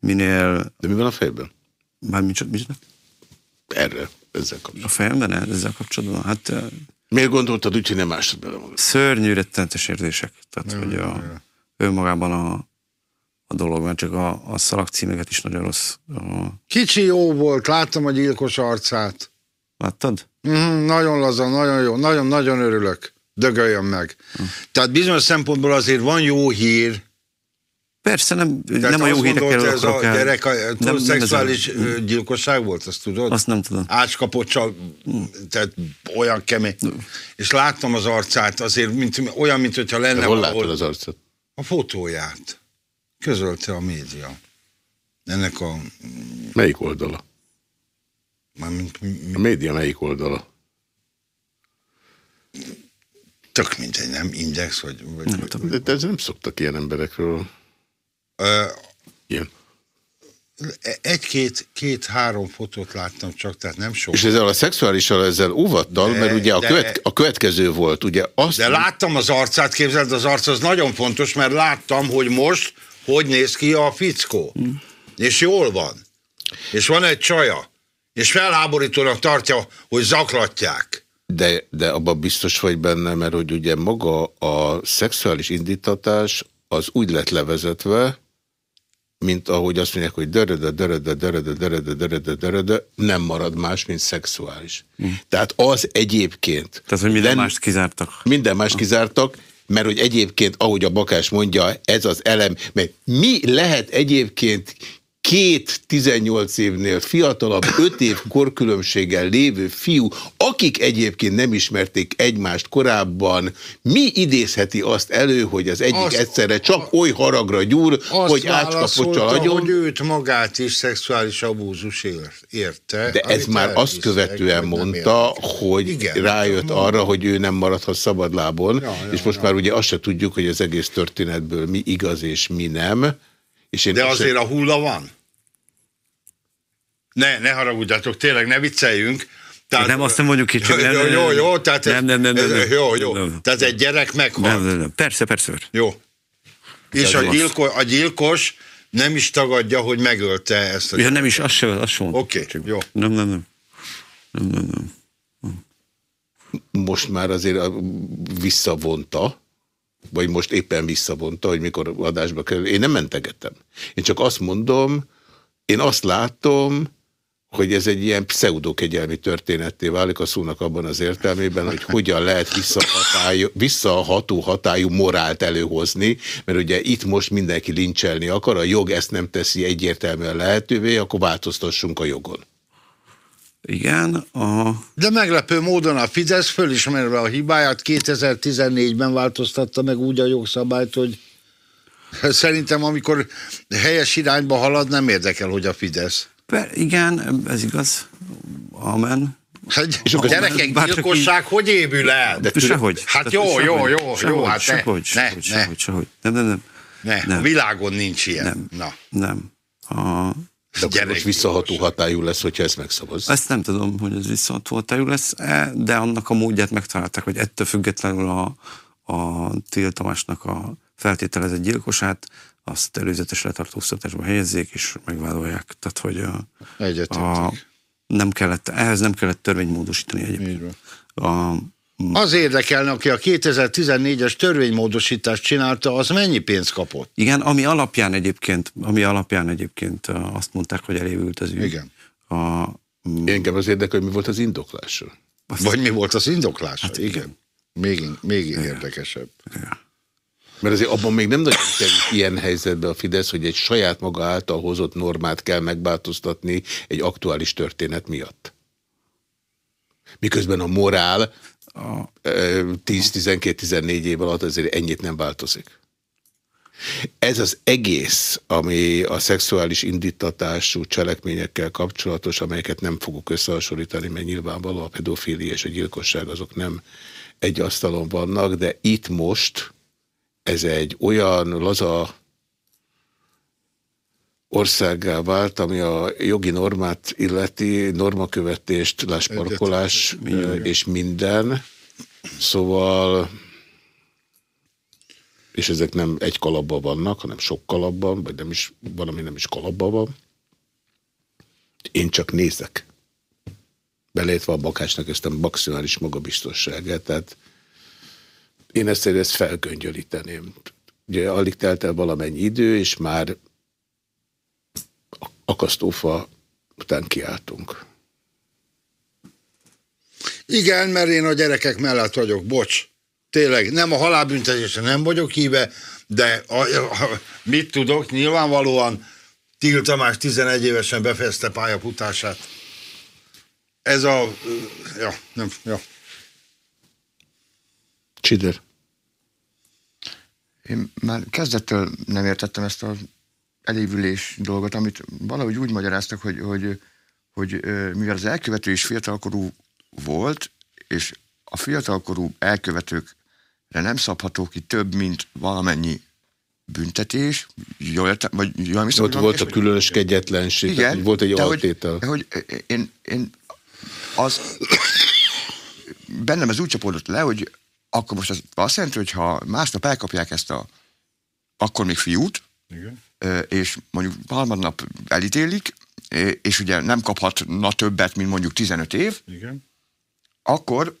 minél, De mi van a fejben? már micsoda, micsoda? Erre, ezzel A kapcsolatban. fejemben ezzel kapcsolatban? Hát Miért gondoltad úgy, hogy nem ástad bele magad? szörnyű, rettenetes érzések. Tehát, hogy a, önmagában a, a dolog, mert csak a, a szalagcímeket is nagyon rossz. Kicsi jó volt, láttam a gyilkos arcát. láttad? Mm, nagyon laza, nagyon jó, nagyon-nagyon örülök. Dögöljön meg. Tehát bizonyos szempontból azért van jó hír. Persze, nem, Tehát nem a jó hírekkel ez a el. gyerek a, nem, nem, nem szexuális ez a- gyilkosság volt, azt tudod? Azt nem tudom. Ácskapocsal, tehát olyan kemény. És láttam az arcát, azért mint, olyan, mint hogyha lenne De hol látod az arcot? A fotóját. Közölte a média. Ennek a... Melyik oldala? Mármint, mi, A média melyik oldala? tök mindegy, nem? Index, vagy... vagy Nem tudom. De, de ez nem szoktak ilyen emberekről. Ö, Ilyen. Egy-két, két-három fotót láttam csak, tehát nem sok. És ezzel a szexuálissal ezzel óvattal, De- mert ugye a, de- követ, a következő volt, ugye azt... De láttam az arcát, képzeld, az arc az nagyon fontos, mert láttam, hogy most hogy néz ki a fickó. És jól van. És van egy csaja. És felháborítónak tartja, hogy zaklatják. De, de abban biztos vagy benne, mert hogy ugye maga a szexuális indítatás az úgy lett levezetve, mint ahogy azt mondják, hogy dörödö, dörödö, dörödö, dörödö, dörödö, dörödö, nem marad más, mint szexuális. Tehát az egyébként... Tehát, hogy minden mást kizártak. Minden más kizártak, mert hogy egyébként, ahogy a Bakás mondja, ez az elem, mert mi lehet egyébként két 18 évnél fiatalabb, 5 év korkülönbséggel lévő fiú, akik egyébként nem ismerték egymást korábban, mi idézheti azt elő, hogy az egyik Azt- egyszerre csak oly haragra gyúr, hogy ácskapocsal agyon, hogy őt magát is szexuális abúzus ér- érte. de ez már azt követően mondta, hogy Igen, rájött mondta. arra, hogy ő nem maradhat szabadlábon, Ja, ja, és most ja. már ugye azt se tudjuk, hogy az egész történetből mi igaz és mi nem. És én De azért a hulla van. Ne, ne haragudjatok, tényleg ne vicceljünk. Tehát, Nem, azt nem mondjuk ki, csak [LAUGHS] Jó, nem, jó, jó, jó, tehát Nem, nem, nem, nem, nem. jó, jó. Nem. Tehát egy gyerek meghalt. Nem, nem, nem. Persze, persze. Jó. És a, gyilko, a gyilkos nem is tagadja, hogy megölte ezt a Ja, nem is, azt se, azt sem mondta. Oké, Csak- jó. Nem, nem, nem. Nem, nem, nem. most már azért visszavonta, vagy most éppen visszavonta, hogy mikor adásba kerül. Én nem mentegettem. Én csak azt mondom, én azt látom, hogy ez egy ilyen pseudokegyelmi történetté válik a szónak abban az értelmében, hogy hogyan lehet visszahatályú, visszaható hatályú morált előhozni, mert ugye itt most mindenki lincselni akar, a jog ezt nem teszi egyértelműen lehetővé, akkor változtassunk a jogon. Igen, a, De meglepő módon a Fidesz fölismerve a hibáját 2014-ben változtatta meg úgy a jogszabályt, hogy szerintem amikor helyes irányba halad, nem érdekel, hogy a Fidesz. per, igen, ez igaz. Amen. Hát, És a akkor- gyerekek bár gyilkosság hogy épül el? De sehogy. Hát jó, sehogy. jó, jó, jó, sehogy, hát ne, sehogy, ne, sehogy, ne. sehogy, sehogy. Nem, nem, nem. Ne, Nem. a világon nincs ilyen. Nem. Na. Nem. A, De akkor Gyerek most visszaható hatályú lesz, hogyha ezt megszavaz. ezt nem tudom, hogy ez visszaható hatályú lesz, de annak a módját megtalálták, hogy ettől függetlenül a, a Tamásnak a feltételezett gyilkosát, azt előzetes letartóztatásba helyezzék, és megvádolják. Tehát, hogy a, a, nem kellett, ehhez nem kellett törvényt módosítani egyébként. A, Az érdekelne, aki a 2014-es törvénymódosítást csinálta, az mennyi pénzt kapott? igen, ami alapján egyébként, ami alapján egyébként azt mondták, hogy elévült az ügy. Igen. A, mm, Engem az érdekel, hogy mi volt az indoklása. Vagy mi volt az indoklása? Hát igen. igen. Még, még érdekesebb. Mert azért abban még nem nagyon került ilyen helyzetbe a Fidesz, hogy egy saját maga által hozott normát kell megváltoztatni egy aktuális történet miatt. Miközben a morál 10-12-14 év alatt azért ennyit nem változik. Ez az egész, ami a szexuális indítatású cselekményekkel kapcsolatos, amelyeket nem fogok összehasonlítani, mert nyilvánvaló a pedofília és a gyilkosság azok nem egy asztalon vannak, de itt most ez egy olyan laza országgá vált, ami a jogi normát illeti, normakövetést, lásparkolás és minden. Szóval, és ezek nem egy kalapban vannak, hanem sok kalapban, vagy nem is, van, ami nem is kalapban van. Én csak nézek. Belétve a bakásnak ezt a maximális magabiztosságát, tehát én ezt, ezt felgöngyölíteném. Ugye alig telt el valamennyi idő, és már akasztófa után kiáltunk. Igen, mert én a gyerekek mellett vagyok, bocs. Tényleg, nem a halálbüntetésre nem vagyok híve, de a, a, mit tudok, nyilvánvalóan Til Tamás 11 évesen befejezte pályafutását. Ez a... Ja, nem, ja. Csider. Én már kezdettől nem értettem ezt az elévülés dolgot, amit valahogy úgy magyaráztak, hogy, hogy, hogy mivel az elkövető is fiatalkorú volt, és a fiatalkorú elkövetőkre nem szabható ki több, mint valamennyi büntetés, jól, vagy jól hiszem, Ott volt a különös kegyetlenség, igen, volt egy altétel. Hogy, hogy én, én az bennem ez úgy csapódott le, hogy akkor most az azt jelenti, hogy ha másnap elkapják ezt a akkor még fiút, Igen. És mondjuk harmadnap elítélik, és ugye nem kaphatna többet, mint mondjuk 15 év, Igen. akkor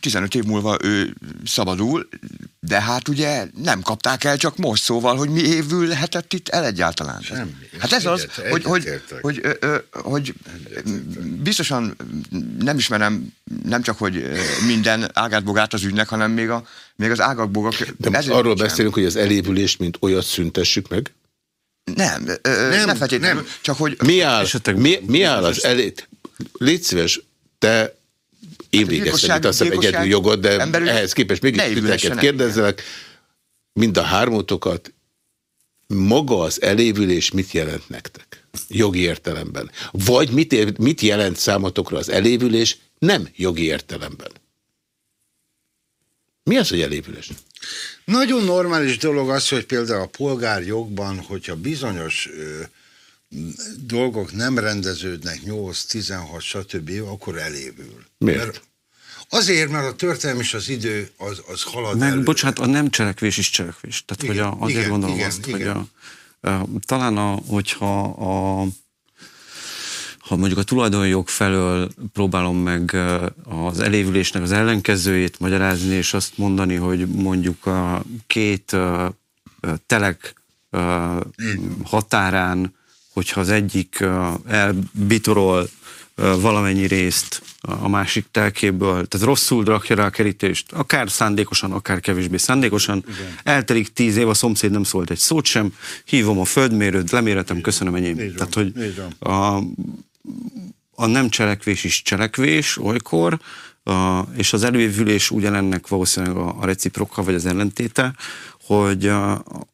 15 év múlva ő szabadul, de hát ugye nem kapták el csak most, szóval, hogy mi évülhetett itt el egyáltalán. Semmi. Hát ez az, hogy, hogy, hogy, hogy biztosan nem ismerem nem csak, hogy nem ágát bogát az ügynek, hanem még, a, még az ágak bogak. De most arról beszélünk, hogy az elévülést, mint olyat szüntessük meg? Nem, nem, nem, nem. csak hogy... Mi áll, mi, mi áll az elét? Légy szíves, te én hát végeztem itt azt egyedül jogot, de emberül ehhez képest mégis titeket kérdezzelek, mind a hármótokat, maga az elévülés mit jelent nektek? Jogi értelemben. Vagy mit, ér, mit jelent számotokra az elévülés nem jogi értelemben? Mi az, hogy elévülés? Nagyon normális dolog az, hogy például a polgárjogban, hogyha bizonyos ö, dolgok nem rendeződnek 8-16 stb., akkor elévül. Miért? Mert azért, mert a történelem és az idő az, az halad Meg, elő. bocsánat, a nem cselekvés is cselekvés. Tehát, igen, hogy a, azért igen, gondolom igen, azt, igen. hogy a, a, talán a, hogyha a ha mondjuk a tulajdonjog felől próbálom meg az elévülésnek az ellenkezőjét magyarázni, és azt mondani, hogy mondjuk a két telek határán hogyha az egyik elbitorol valamennyi részt a másik telkéből, tehát rosszul rakja rá a kerítést, akár szándékosan, akár kevésbé szándékosan. Igen. Eltelik tíz év, a szomszéd nem szólt egy szót sem, hívom a földmérőt, leméretem, köszönöm enyém. Tehát, hogy a, a nem cselekvés is cselekvés olykor, a, és az előévülés ugyanennek valószínűleg a, a reciproka, vagy az ellentéte, hogy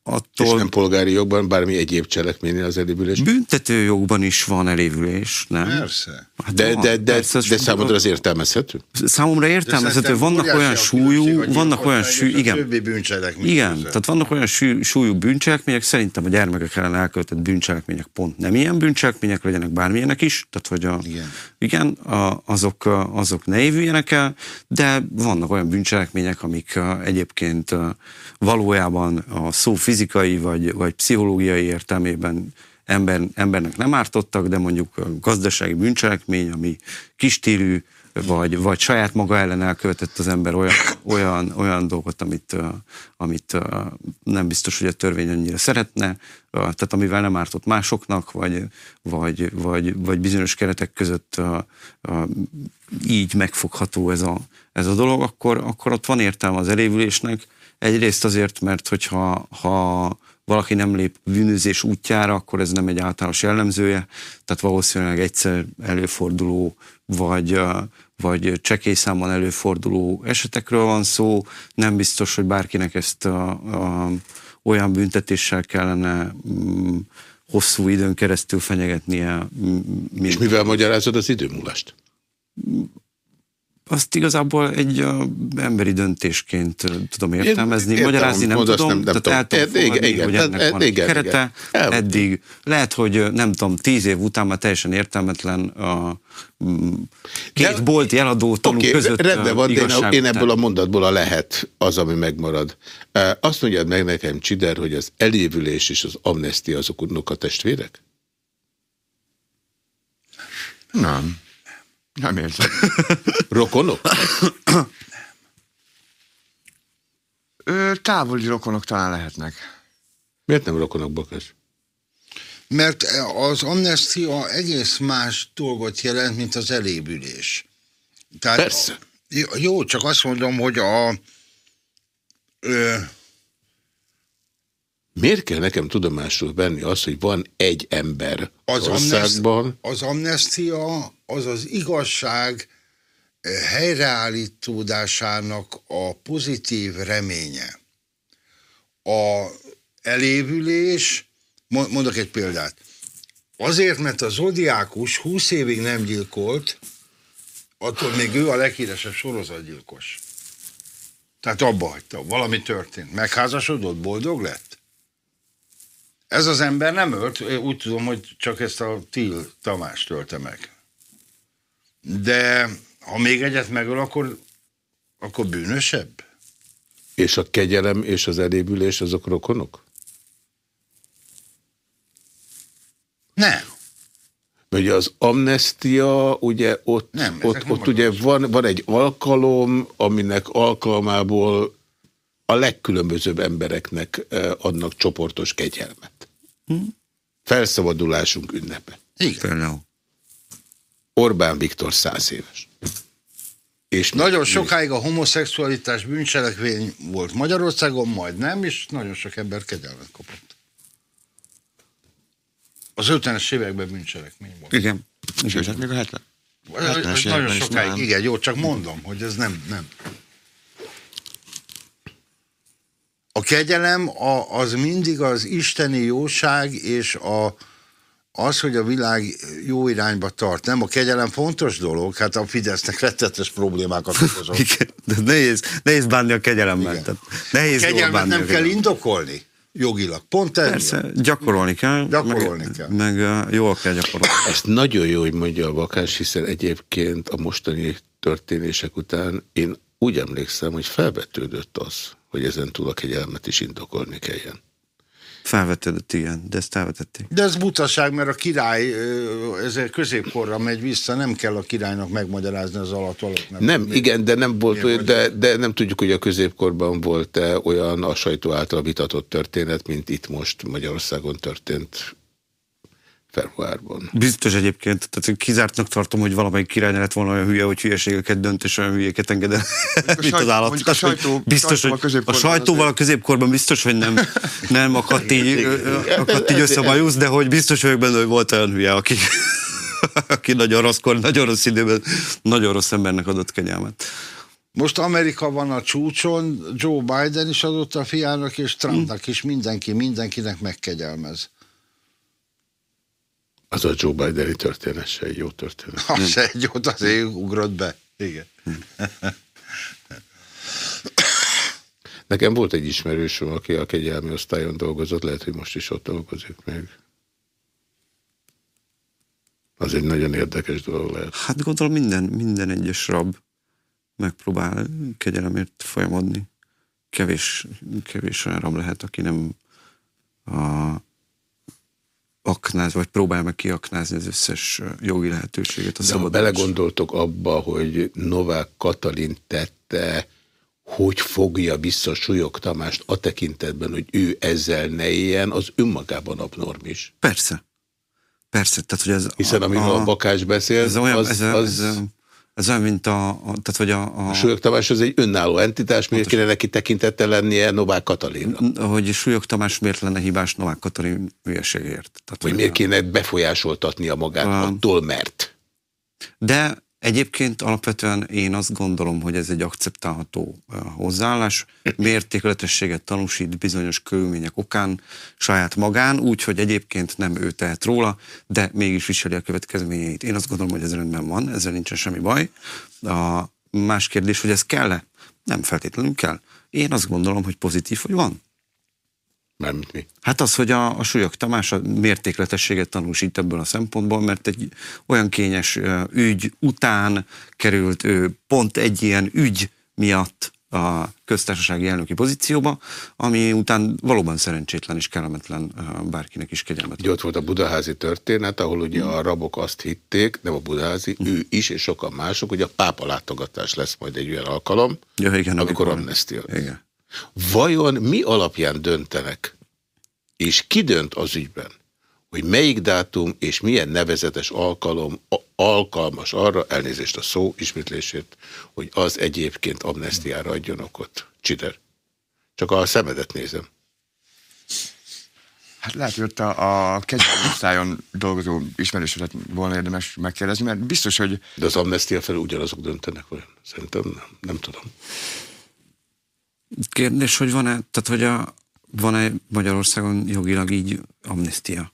attól... És nem polgári jogban, bármi egyéb cselekménynél az elévülés? Büntető jogban is van elévülés, nem? Persze. Hát de, de, de, persze, de számodra az értelmezhető? Számomra értelmezhető, vannak olyan súlyú, vannak olyan súlyú, igen. Igen, tehát vannak olyan súlyú bűncselekmények, szerintem a gyermekek ellen elköltött bűncselekmények pont nem ilyen bűncselekmények legyenek bármilyenek is, tehát hogy a, igen, igen a, azok, azok ne évüljenek el, de vannak olyan bűncselekmények, amik egyébként valójában a szó fizikai vagy, vagy pszichológiai értelmében ember, embernek nem ártottak, de mondjuk gazdasági bűncselekmény, ami kistérű, vagy, vagy saját maga ellen elkövetett az ember olyan, olyan, olyan dolgot, amit, amit nem biztos, hogy a törvény annyira szeretne, tehát amivel nem ártott másoknak, vagy, vagy, vagy, vagy bizonyos keretek között így megfogható ez a, ez a dolog, akkor, akkor ott van értelme az elévülésnek, Egyrészt azért, mert hogyha ha valaki nem lép bűnözés útjára, akkor ez nem egy általános jellemzője, tehát valószínűleg egyszer előforduló, vagy, vagy csekély számban előforduló esetekről van szó, nem biztos, hogy bárkinek ezt a, a, olyan büntetéssel kellene mm, hosszú időn keresztül fenyegetnie. Mint... És mivel magyarázod az időmúlást? Azt igazából egy emberi döntésként tudom értelmezni, értem, magyarázni nem tudom, nem, nem tehát tudom. el tudom fogadni, igen, hogy ennek van igen, kerete. Igen. Eddig lehet, hogy nem tudom, tíz év után már teljesen értelmetlen a két de, bolt jeladó tanú okay, között rendben van, én, én ebből a mondatból a lehet az, ami megmarad. Azt mondjad meg nekem, Csider, hogy az elévülés és az amnestia azok a testvérek? Nem. Nem érzem. [LAUGHS] Rokonok? Ö, távoli rokonok talán lehetnek. Miért nem rokonok, Bakás? Mert az amnestia egész más dolgot jelent, mint az elébülés. Tehát Persze. A, jó, csak azt mondom, hogy a... Ö, Miért kell nekem tudomásul venni az, hogy van egy ember az országban? Az amnestia az az igazság eh, helyreállítódásának a pozitív reménye. A elévülés, mondok egy példát, azért, mert a Zodiákus 20 évig nem gyilkolt, attól még ő a leghíresebb sorozatgyilkos. Tehát abba hagyta, valami történt. Megházasodott, boldog lett? Ez az ember nem ölt, úgy tudom, hogy csak ezt a Til Tamás tölte meg. De ha még egyet megöl, akkor, akkor bűnösebb? És a kegyelem és az elébülés azok rokonok? Nem. Ugye az amnestia, ugye ott, nem, ott, ott ugye van, van egy alkalom, aminek alkalmából a legkülönbözőbb embereknek adnak csoportos kegyelmet. Hm? Felszabadulásunk ünnepe. Igen. Orbán Viktor száz éves. És nagyon sokáig a homoszexualitás bűncselekvény volt Magyarországon, majd nem, és nagyon sok ember kegyelmet kapott. Az 50-es években bűncselekmény volt. Igen. És még a 70 Nagyon sokáig, igen, jó, csak mondom, hogy ez nem, nem. A kegyelem a, az mindig az isteni jóság és a, az, hogy a világ jó irányba tart. Nem, a kegyelem fontos dolog, hát a Fidesznek rettetes problémákat okozott. [LAUGHS] de nehéz, nehéz bánni a kegyelemmel. Tehát nehéz a kegyelmet nem a kell indokolni jogilag. Pont ez. Persze, gyakorolni kell. Gyakorolni meg, kell. Meg jól kell gyakorolni. Ezt nagyon jó, hogy mondja a Bakás, hiszen egyébként a mostani történések után én úgy emlékszem, hogy felvetődött az, hogy ezen túl a kegyelmet is indokolni kelljen. Felvetődött, igen, de ezt elvetették. De ez butaság, mert a király ez középkorra megy vissza, nem kell a királynak megmagyarázni az alatt alatt. Nem, nem igen, de nem volt, de, de nem tudjuk, hogy a középkorban volt-e olyan a sajtó által vitatott történet, mint itt most Magyarországon történt februárban. Biztos egyébként, tehát kizártnak tartom, hogy valamelyik király lett volna olyan hülye, hogy hülyeségeket dönt, és olyan hülyéket enged el, [LAUGHS] mint az állat. A sajtó, biztos, hogy a, a sajtóval a középkorban biztos, hogy nem, nem akadt így, akadt így összebajusz, de hogy biztos vagyok benne, hogy volt olyan hülye, aki, [LAUGHS] aki nagyon rosszkor, nagyon rossz időben, nagyon rossz embernek adott kegyelmet. Most Amerika van a csúcson, Joe Biden is adott a fiának, és Trumpnak is mindenki, mindenkinek megkegyelmez. Az a Joe Biden-i történet se egy jó történet. Az se egy jót, azért ugrott be. Igen. Nekem volt egy ismerősöm, aki a kegyelmi osztályon dolgozott, lehet, hogy most is ott dolgozik még. Az egy nagyon érdekes dolog lehet. Hát gondolom minden, minden egyes rab megpróbál kegyelemért folyamodni. Kevés, kevés olyan rab lehet, aki nem a aknáz, vagy próbál meg kiaknázni az összes jogi lehetőséget a De ha belegondoltok abba, hogy Novák Katalin tette, hogy fogja vissza Súlyog Tamást a tekintetben, hogy ő ezzel ne éljen, az önmagában abnormis. Persze. Persze. Tehát, hogy ez Hiszen amiről a, a Bakás beszél, ez olyan, az, ez, az... Ez, Ez olyan, mint a... a tehát, hogy a, a... Súlyog Tamás az egy önálló entitás, miért kéne neki tekintettel lennie Novák Katalinra? Hogy Súlyog Tamás miért lenne hibás Novák Katalin hülyeségért. Tehát, hogy miért kéne befolyásoltatnia magát a... attól, mert? De Egyébként alapvetően én azt gondolom, hogy ez egy akceptálható hozzáállás. Mértékletességet tanúsít bizonyos körülmények okán saját magán, úgyhogy egyébként nem ő tehet róla, de mégis viseli a következményeit. Én azt gondolom, hogy ez rendben van, ezzel nincsen semmi baj. A más kérdés, hogy ez kell-e? Nem feltétlenül kell. Én azt gondolom, hogy pozitív, hogy van. Mármint mi? Hát az, hogy a, a súlyok Tamás a mértékletességet tanúsít ebből a szempontból, mert egy olyan kényes ügy után került ő pont egy ilyen ügy miatt a köztársasági elnöki pozícióba, ami után valóban szerencsétlen és kellemetlen bárkinek is kegyelmet. Ugye ott volt a budaházi történet, ahol ugye a rabok azt hitték, nem a budaházi, mm. ő is és sokan mások, hogy a pápa látogatás lesz majd egy olyan alkalom, ja, igen, amikor, amikor amnestia. Igen. Vajon mi alapján döntenek, és ki dönt az ügyben, hogy melyik dátum és milyen nevezetes alkalom alkalmas arra, elnézést a szó ismétlését, hogy az egyébként amnestiára adjon okot. Csider. Csak a szemedet nézem. Hát lehet, hogy ott a, a kegyelmi dolgozó ismerősöket volna érdemes megkérdezni, mert biztos, hogy... De az amnestia felül ugyanazok döntenek, vagy? Szerintem nem, nem tudom. Kérdés, hogy van-e, tehát hogy a, van-e Magyarországon jogilag így amnestia,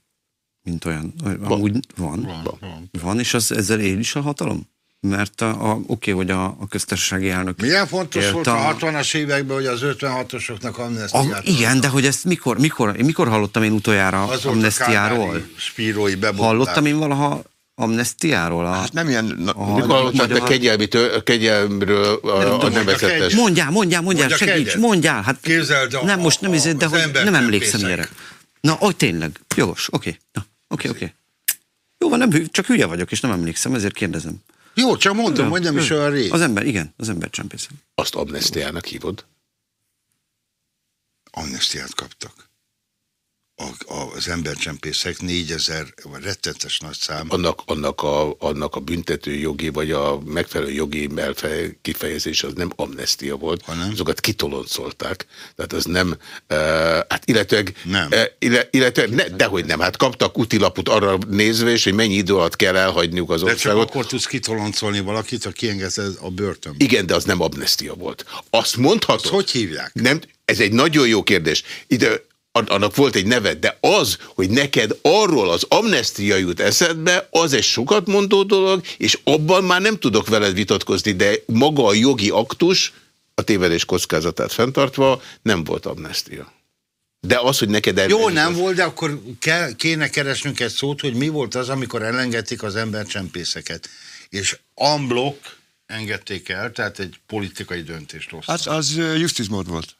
mint olyan? Amúgy van. Van, van. van. van és az, ezzel él is a hatalom? Mert a, a, oké, hogy a, a köztársasági elnök... Milyen fontos volt a, a 60-as években, hogy az 56-osoknak amnestiát... igen, de hogy ezt mikor, mikor, mikor hallottam én utoljára az amnestiáról? Spírói Hallottam én valaha amnestiáról? A, hát nem ilyen... Na, a, mikor hallottak te kegyelmi kegyelmről a, a nevezetes? Mondjál, mondjál, mondjál, mondja segíts, mondjál. Hát Képzeld, a, nem, most nem, izé, de hogy nem emlékszem erre. Na, hogy tényleg, jogos, oké, okay. oké, oké. Jó van, nem, csak hülye vagyok, és nem emlékszem, ezért kérdezem. Jó, csak mondom, hogy nem is olyan rég. Az ember, igen, az ember csempészek. Azt amnestiának hívod? Amnestiát kaptak a, a, az embercsempészek 4000, vagy rettetes nagy szám. Annak, annak, a, annak a büntető jogi, vagy a megfelelő jogi kifejezés az nem amnestia volt, hanem? azokat kitoloncolták. Tehát az nem, uh, hát illetőleg, nem. Uh, illetőleg ne, dehogy nem, hát kaptak utilapot arra nézve, és hogy mennyi idő alatt kell elhagyniuk az országot. De csak akkor tudsz kitoloncolni valakit, ha kiengedsz a börtön. Igen, de az nem amnestia volt. Azt mondhatod. Azt hogy hívják? Nem, ez egy nagyon jó kérdés. Ide annak volt egy neve, de az, hogy neked arról az amnestia jut eszedbe, az egy sokat mondó dolog, és abban már nem tudok veled vitatkozni, de maga a jogi aktus, a tévedés kockázatát fenntartva, nem volt amnestia. De az, hogy neked... Jó, nem az... volt, de akkor kell, kéne keresnünk egy szót, hogy mi volt az, amikor elengedték az embercsempészeket. És unblock engedték el, tehát egy politikai döntést hoztak. Az, az justice mód volt.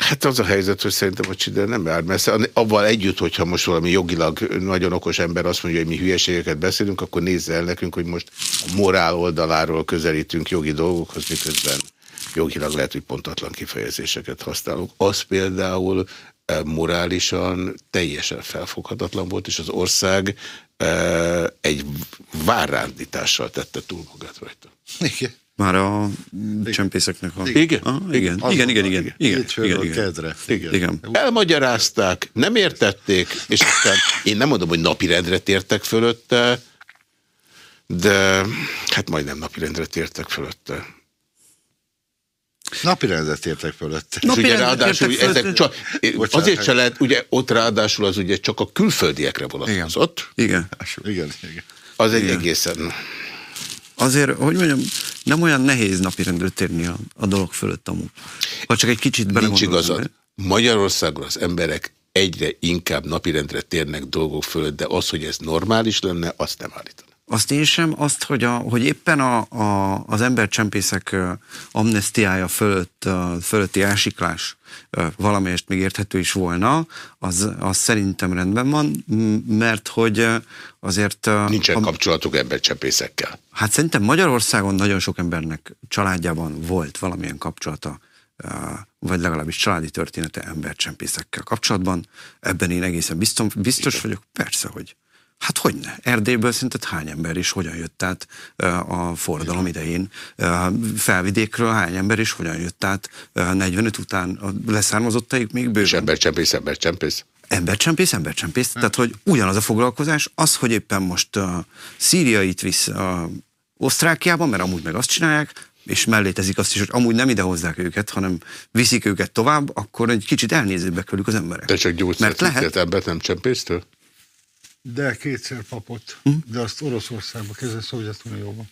Hát az a helyzet, hogy szerintem a Csider nem jár messze. Avval együtt, hogyha most valami jogilag nagyon okos ember azt mondja, hogy mi hülyeségeket beszélünk, akkor nézze el nekünk, hogy most a morál oldaláról közelítünk jogi dolgokhoz, miközben jogilag lehet, hogy pontatlan kifejezéseket használunk. Az például eh, morálisan teljesen felfoghatatlan volt, és az ország eh, egy várrándítással tette túl magát rajta. Igen. Már a csempészeknek a... Igen? Ah, igen. Igen, igen, igen, igen, igen, igen, igen. Kedre. Igen. igen. Elmagyarázták, nem értették, és aztán én nem mondom, hogy napirendre tértek fölötte, de hát majdnem napirendre tértek fölötte. Napirendre tértek fölötte. És ugye ráadásul ugye ezek csak, azért se lehet, ugye ott ráadásul az ugye csak a külföldiekre vonatkozott. Igen. Igen. igen, igen. Az egy igen. egészen azért, hogy mondjam, nem olyan nehéz napirendre térni a, a dolog fölött amúgy. Ha csak egy kicsit bele Nincs igazad. Magyarországon az emberek egyre inkább napirendre térnek dolgok fölött, de az, hogy ez normális lenne, azt nem állítanak. Azt én sem, azt, hogy, a, hogy éppen a, a, az embercsempészek amnestiája fölött, fölötti elsiklás valamelyest még érthető is volna, az, az szerintem rendben van, mert hogy azért... Nincsen a, kapcsolatuk embercsempészekkel. Hát szerintem Magyarországon nagyon sok embernek családjában volt valamilyen kapcsolata, vagy legalábbis családi története embercsempészekkel kapcsolatban. Ebben én egészen biztos, biztos vagyok, persze, hogy Hát hogy ne? Erdélyből szerinted hány ember is hogyan jött át a forradalom idején? Felvidékről hány ember is hogyan jött át 45 után? A leszármazottaik még bőven? És embercsempész, embercsempész? Embercsempész, embercsempész. Hát. Tehát, hogy ugyanaz a foglalkozás, az, hogy éppen most a szíriait visz a Osztrákiában, mert amúgy meg azt csinálják, és mellé teszik azt is, hogy amúgy nem ide hozzák őket, hanem viszik őket tovább, akkor egy kicsit elnézőbbek velük az emberek. De csak gyógyszert Mert lehet... embert nem csempésztől? De kétszer papot. Hm? De azt Oroszországban kezdve Szovjetunióban.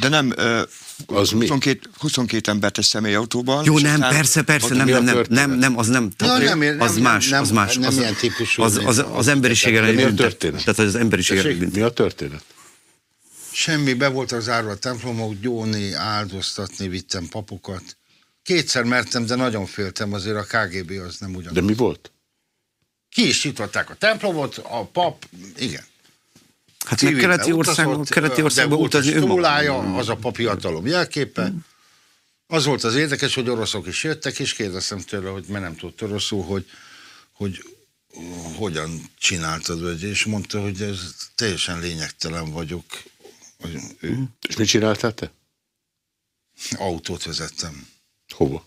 De nem, uh, az 22, 22 embert egy személyautóban. Jó, nem, persze, persze, nem, nem, nem, nem, nem, az nem, ja, nem, nem, az más, nem, az más. Nem az, ilyen típusú. Az, az, az emberiség ellen Mi a történet? Tehát az emberiség ellen Mi a történet? Semmi, be voltak zárva a templomok, gyóni, áldoztatni vittem papokat. Kétszer mertem, de nagyon féltem, azért a KGB az nem ugyanaz. De mi volt? Ki is nyitották a templomot, a pap, igen. Hát meg keleti országban, keleti országban utazni önmagában. az a papi hatalom jelképe. Hmm. Az volt az érdekes, hogy oroszok is jöttek, és kérdeztem tőle, hogy mert nem tudott oroszul, hogy, hogy hogyan csináltad, és mondta, hogy ez teljesen lényegtelen vagyok. Ő. Hmm. És mit csináltál te? Autót vezettem. Hova?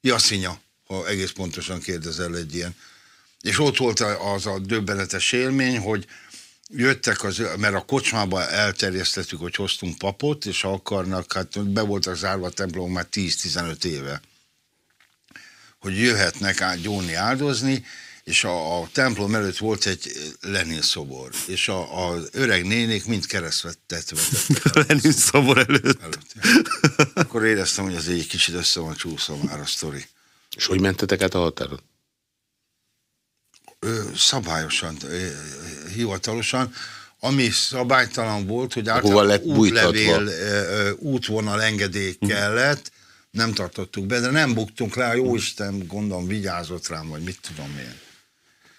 Jaszinya, ha egész pontosan kérdezel egy ilyen. És ott volt az a döbbenetes élmény, hogy jöttek, az, mert a kocsmába elterjesztettük, hogy hoztunk papot, és ha akarnak, hát be voltak zárva a templomok már 10-15 éve, hogy jöhetnek át gyóni áldozni, és a, a templom előtt volt egy Lenin szobor, és a, az öreg nénék mind keresztvettet vetettek. [LAUGHS] Lenin szobor előtt. előtt. Akkor éreztem, hogy az egy kicsit össze van csúszva már a sztori. És hogy mentetek át a határon? Szabályosan, hivatalosan, ami szabálytalan volt, hogy általában útlevél, útvonal engedély hm. kellett, nem tartottuk be, de nem buktunk le, jó Isten, gondolom, vigyázott rám, vagy mit tudom én.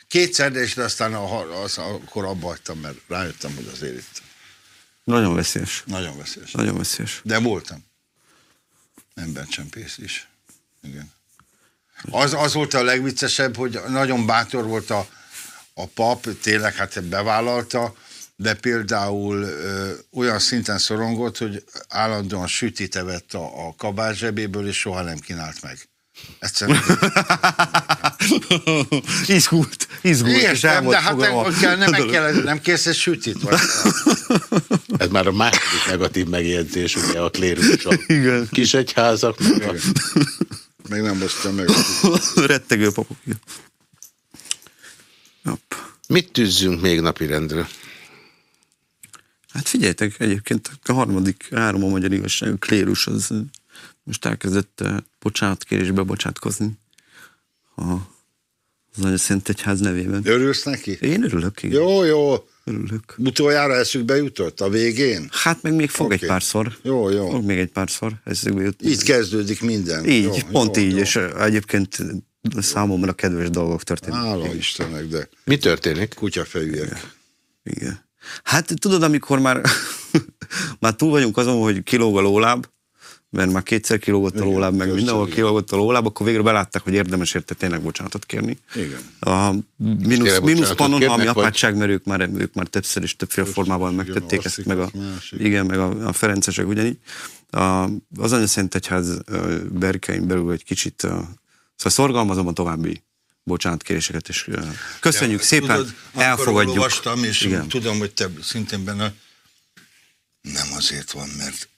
Kétszer, de és aztán a, az, akkor abba hagytam, mert rájöttem, hogy azért itt. Nagyon veszélyes. Nagyon veszélyes. Nagyon veszélyes. De voltam. Embercsempész is. Igen. Az, az volt a legviccesebb, hogy nagyon bátor volt a, a pap, tényleg hát bevállalta, de például ö, olyan szinten szorongott, hogy állandóan sütit evett a, a kabát zsebéből, és soha nem kínált meg. Egyszerűen. [LAUGHS] izgult, izgult, Értem, de hát nem, kell, nem, kell, [LAUGHS] nem kész egy sütit. Vagy. Ez már a második negatív megjegyzés, ugye a klérussal. Kis egyházak. Meg a... Még nem basztam meg. [LAUGHS] Rettegő papok. Hopp. Mit tűzzünk még napirendre? Hát figyeljetek, egyébként a harmadik három a magyar igazság, a klérus az most elkezdett eh, bocsánatkérésbe bocsátkozni a, az Nagy Szent Egyház nevében. Örülsz neki? Én örülök. Igen. Jó, jó. Örülök. Utoljára eszükbe jutott a végén? Hát meg még fog okay. egy párszor. Jó, jó. Fog még egy párszor eszükbe jutott. Így kezdődik minden. Így, jó, pont jó, így, jó. és egyébként számomra kedves dolgok történnek. Hála Istennek, de... Mi történik? Kutyafejűek. Igen. Igen. Hát tudod, amikor már, [LAUGHS] már túl vagyunk azon, hogy kilóg a lóláb, mert már kétszer kilógott a lóláb, meg mindenhol kilógott a lóláb, akkor végre belátták, hogy érdemes érte tényleg bocsánatot kérni. Igen. A mínusz, mínusz panon, ami apátság, mert ők már, ők már többször is többféle formában megtették ezt, meg a, igen, meg a, a Ferencesek ugyanígy. A, az Szent Egyház berkein belül egy kicsit, szóval szorgalmazom a további bocsánatkéréseket, és köszönjük ja, szépen, tudod, elfogadjuk. olvastam, és igen. tudom, hogy te szintén benne nem azért van, mert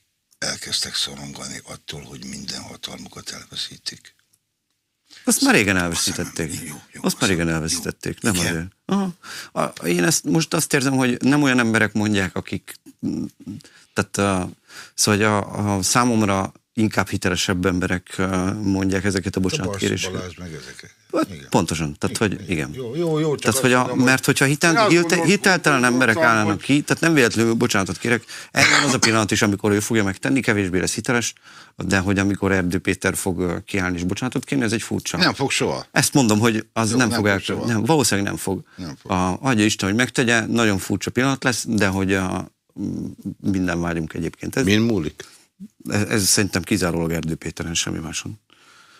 elkezdtek szorongani attól, hogy minden hatalmukat elveszítik. Azt már régen elveszítették. Jó, jó, azt már régen elveszítették, jó. nem azért. Aha. Én ezt most azt érzem, hogy nem olyan emberek mondják, akik... Tehát, a, szóval a, a számomra inkább hitelesebb emberek mondják ezeket a bocsánatkéréseket. Meg ezeket. Hát, pontosan, tehát igen, hogy igen. Jó, jó, jó, tehát, hogy a, mert hogyha hitel, hitel, hiteltelen emberek állnának ki, tehát nem véletlenül bocsánatot kérek, eljön az a pillanat is, amikor ő fogja megtenni, kevésbé lesz hiteles, de hogy amikor Erdő Péter fog kiállni és bocsánatot kérni, ez egy furcsa. Nem fog soha. Ezt mondom, hogy az jó, nem, nem fog el, nem, valószínűleg nem fog. Nem fog. A, adja Isten, hogy megtegye, nagyon furcsa pillanat lesz, de hogy a, minden várjunk egyébként. Ez, Min múlik? Ez, ez szerintem kizárólag Erdő Péteren, semmi máson.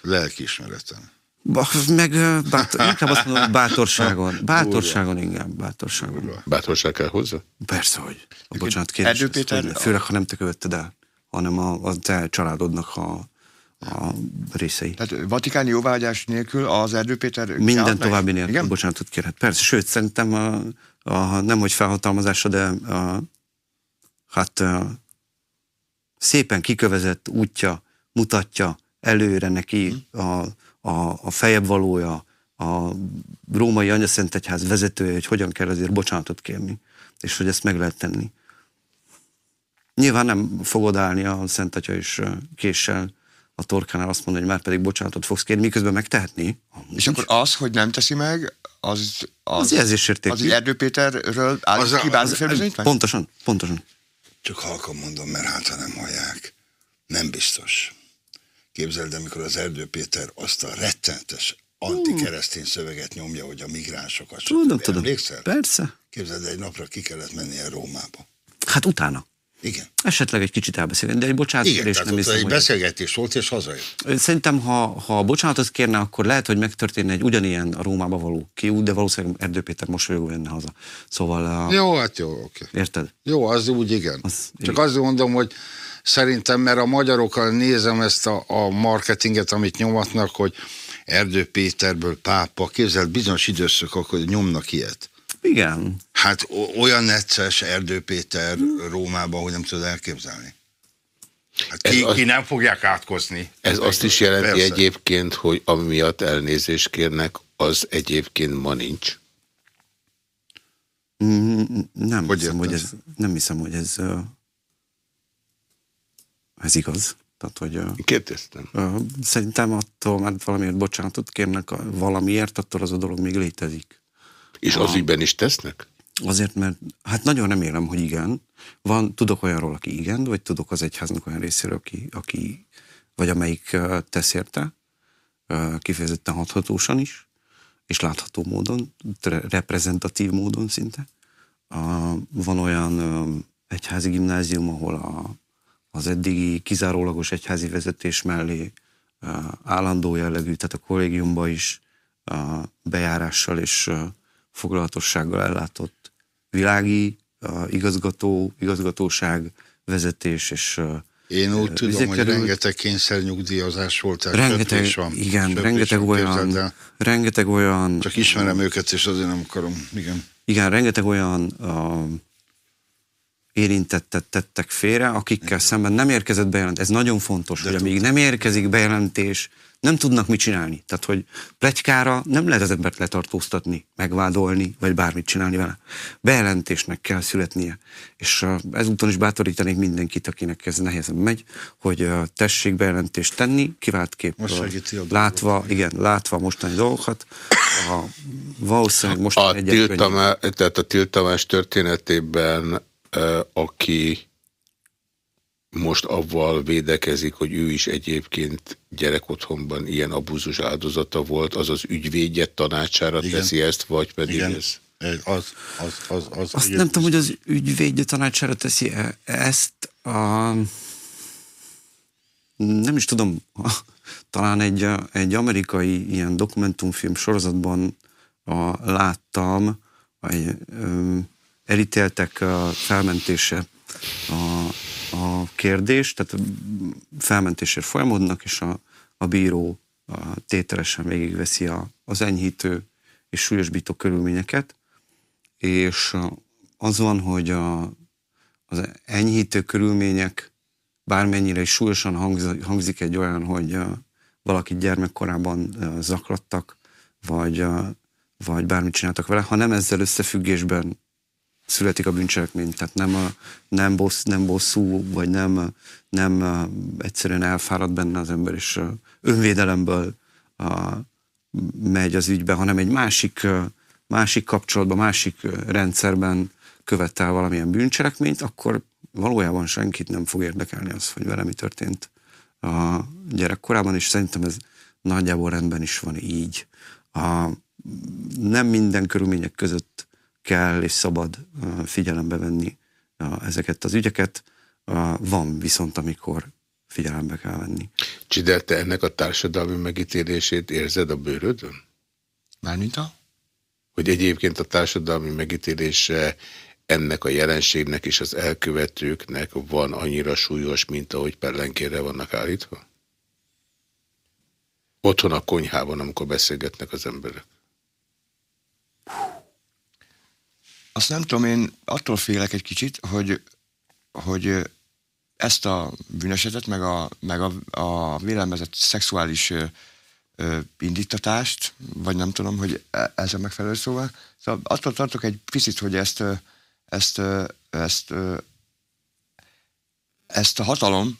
Lelkiismereten. Meg bátor, inkább azt mondom, bátorságon. Bátorságon, igen, bátorságon. Bátorság kell hozzá? Persze, hogy. A bocsánat. Erdő Péter... Hogy, főleg, ha nem te követted el, hanem a, a te családodnak a, a részei. Tehát vatikáni jóvágyás nélkül az Erdő Péter... Minden további nélkül, igen? bocsánatot kérhet. Persze, sőt, szerintem a, a, nem hogy felhatalmazása, de a, hát a, szépen kikövezett útja mutatja előre neki a, a, a fejebb valója, a római anyaszentegyház vezetője, hogy hogyan kell azért bocsánatot kérni, és hogy ezt meg lehet tenni. Nyilván nem fogod állni a Szent Atya is késsel a torkánál azt mondani, hogy már pedig bocsánatot fogsz kérni, miközben megtehetni. És akkor az, hogy nem teszi meg, az... Az, az jelzésértékű. Az Erdő Péterről állít ki bármiféle Pontosan, pontosan. Csak halkan mondom, mert hát ha nem hallják. Nem biztos. Képzeld, amikor az Erdő Péter azt a rettenetes antikeresztény szöveget nyomja, hogy a migránsokat... Tudom, tudom. Emlékszel? Persze. Képzeld, egy napra ki kellett mennie Rómába. Hát utána. Igen. Esetleg egy kicsit elbeszélni, de egy bocsánat Igen, nem hiszem, egy hogy... beszélgetés volt, és hazajött. Szerintem, ha, ha bocsánatot kérne, akkor lehet, hogy megtörténne egy ugyanilyen a Rómába való kiút, de valószínűleg Erdő Péter mosolyogó jönne haza. Szóval... A... Jó, hát jó, oké. Érted? Jó, az úgy igen. Az, Csak igen. azt mondom, hogy szerintem, mert a magyarokkal nézem ezt a, a marketinget, amit nyomatnak, hogy Erdő Péterből pápa, képzeld, bizonyos időszakok, hogy nyomnak ilyet. Igen. Hát olyan necces Erdő Péter Rómában, hogy nem tudod elképzelni. Hát ki, az, ki nem fogják átkozni. Ez azt is jelenti Persze. egyébként, hogy ami miatt elnézést kérnek, az egyébként ma nincs. Mm, nem, hogy hiszem, hogy ez, nem hiszem, hogy ez ez igaz. Tehát, hogy, Kérdeztem. Szerintem attól, mert valamiért bocsánatot kérnek valamiért, attól az a dolog még létezik. És az ügyben is tesznek? Azért, mert hát nagyon remélem, hogy igen. Van, tudok olyanról, aki igen, vagy tudok az egyháznak olyan részéről, aki, aki vagy amelyik tesz érte, kifejezetten hathatósan is, és látható módon, reprezentatív módon szinte. Van olyan egyházi gimnázium, ahol a, az eddigi kizárólagos egyházi vezetés mellé állandó jellegű, tehát a kollégiumba is bejárással és foglalatossággal ellátott világi igazgató, igazgatóság, vezetés és én úgy tudom, került. hogy rengeteg kényszernyugdíjazás volt, tehát rengeteg, van, igen, rengeteg olyan, rengeteg olyan... Csak ismerem őket, és azért nem akarom, igen. Igen, rengeteg olyan uh, érintettet tettek félre, akikkel szemben nem érkezett bejelentés. Ez nagyon fontos, De hogy amíg nem érkezik bejelentés, nem tudnak mit csinálni. Tehát, hogy plegykára nem lehet az embert letartóztatni, megvádolni, vagy bármit csinálni vele. Bejelentésnek kell születnie. És ezúton is bátorítanék mindenkit, akinek ez nehezen megy, hogy tessék bejelentést tenni, kép uh, látva, igen, látva mostani dolgokat, a, valószínűleg most a, tiltamá, tehát a tiltamás történetében aki most avval védekezik, hogy ő is egyébként gyerekotthonban ilyen abúzus áldozata volt, az az ügyvédje tanácsára Igen. teszi ezt, vagy pedig Igen. ez? Az, az, az, az Azt nem tudom, hogy az ügyvédje tanácsára teszi -e ezt. A... Nem is tudom, talán egy, egy amerikai ilyen dokumentumfilm sorozatban a, láttam, egy, elítéltek a felmentése a, a kérdés, tehát felmentésért folyamodnak, és a, a bíró a tételesen végigveszi a, az enyhítő és súlyosbító körülményeket, és az van, hogy a, az enyhítő körülmények bármennyire is súlyosan hangzik egy olyan, hogy valakit gyermekkorában zaklattak, vagy, vagy bármit csináltak vele, ha nem ezzel összefüggésben születik a bűncselekmény, tehát nem, a, nem, bossz, nem bosszú, vagy nem, nem egyszerűen elfárad benne az ember, és önvédelemből a, megy az ügybe, hanem egy másik, másik kapcsolatban, másik rendszerben követel valamilyen bűncselekményt, akkor valójában senkit nem fog érdekelni az, hogy vele mi történt a gyerekkorában, és szerintem ez nagyjából rendben is van így. A, nem minden körülmények között kell és szabad figyelembe venni ezeket az ügyeket. Van viszont, amikor figyelembe kell venni. Csidel, te ennek a társadalmi megítélését érzed a bőrödön? Mármint a? Hogy egyébként a társadalmi megítélése ennek a jelenségnek és az elkövetőknek van annyira súlyos, mint ahogy pellenkére vannak állítva? Otthon a konyhában, amikor beszélgetnek az emberek. Azt nem tudom, én attól félek egy kicsit, hogy, hogy ezt a bűnesetet, meg a, meg a, a vélelmezett szexuális ö, ö, indítatást, vagy nem tudom, hogy e, ez a megfelelő szóval. Szóval attól tartok egy picit, hogy ezt, ezt, ezt, ezt a hatalom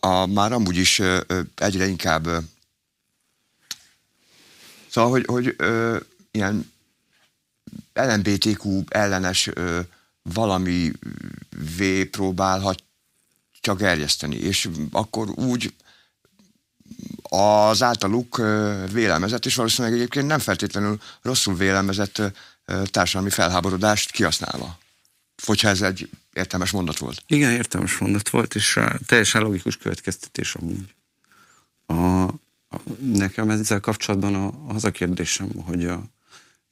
a, már amúgy is egyre inkább szóval, hogy, hogy ilyen LMBTQ ellenes valami V próbálhat csak gerjeszteni, és akkor úgy az általuk vélelmezett, és valószínűleg egyébként nem feltétlenül rosszul vélelmezett társadalmi felháborodást kihasználva. Hogyha ez egy értelmes mondat volt. Igen, értelmes mondat volt, és teljesen logikus következtetés amúgy. A, a, nekem ezzel kapcsolatban a, az a kérdésem, hogy a,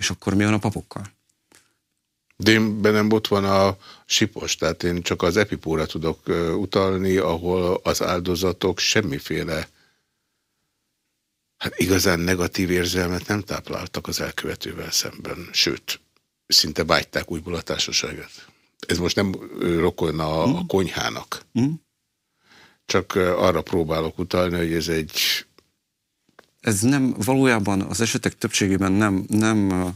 és akkor mi van a papokkal? De én bennem ott van a sipos, tehát én csak az epipóra tudok utalni, ahol az áldozatok semmiféle hát igazán negatív érzelmet nem tápláltak az elkövetővel szemben, sőt, szinte vágyták újból a társaságot. Ez most nem rokon a, mm. a konyhának. Mm. Csak arra próbálok utalni, hogy ez egy... Ez nem, valójában az esetek többségében nem, nem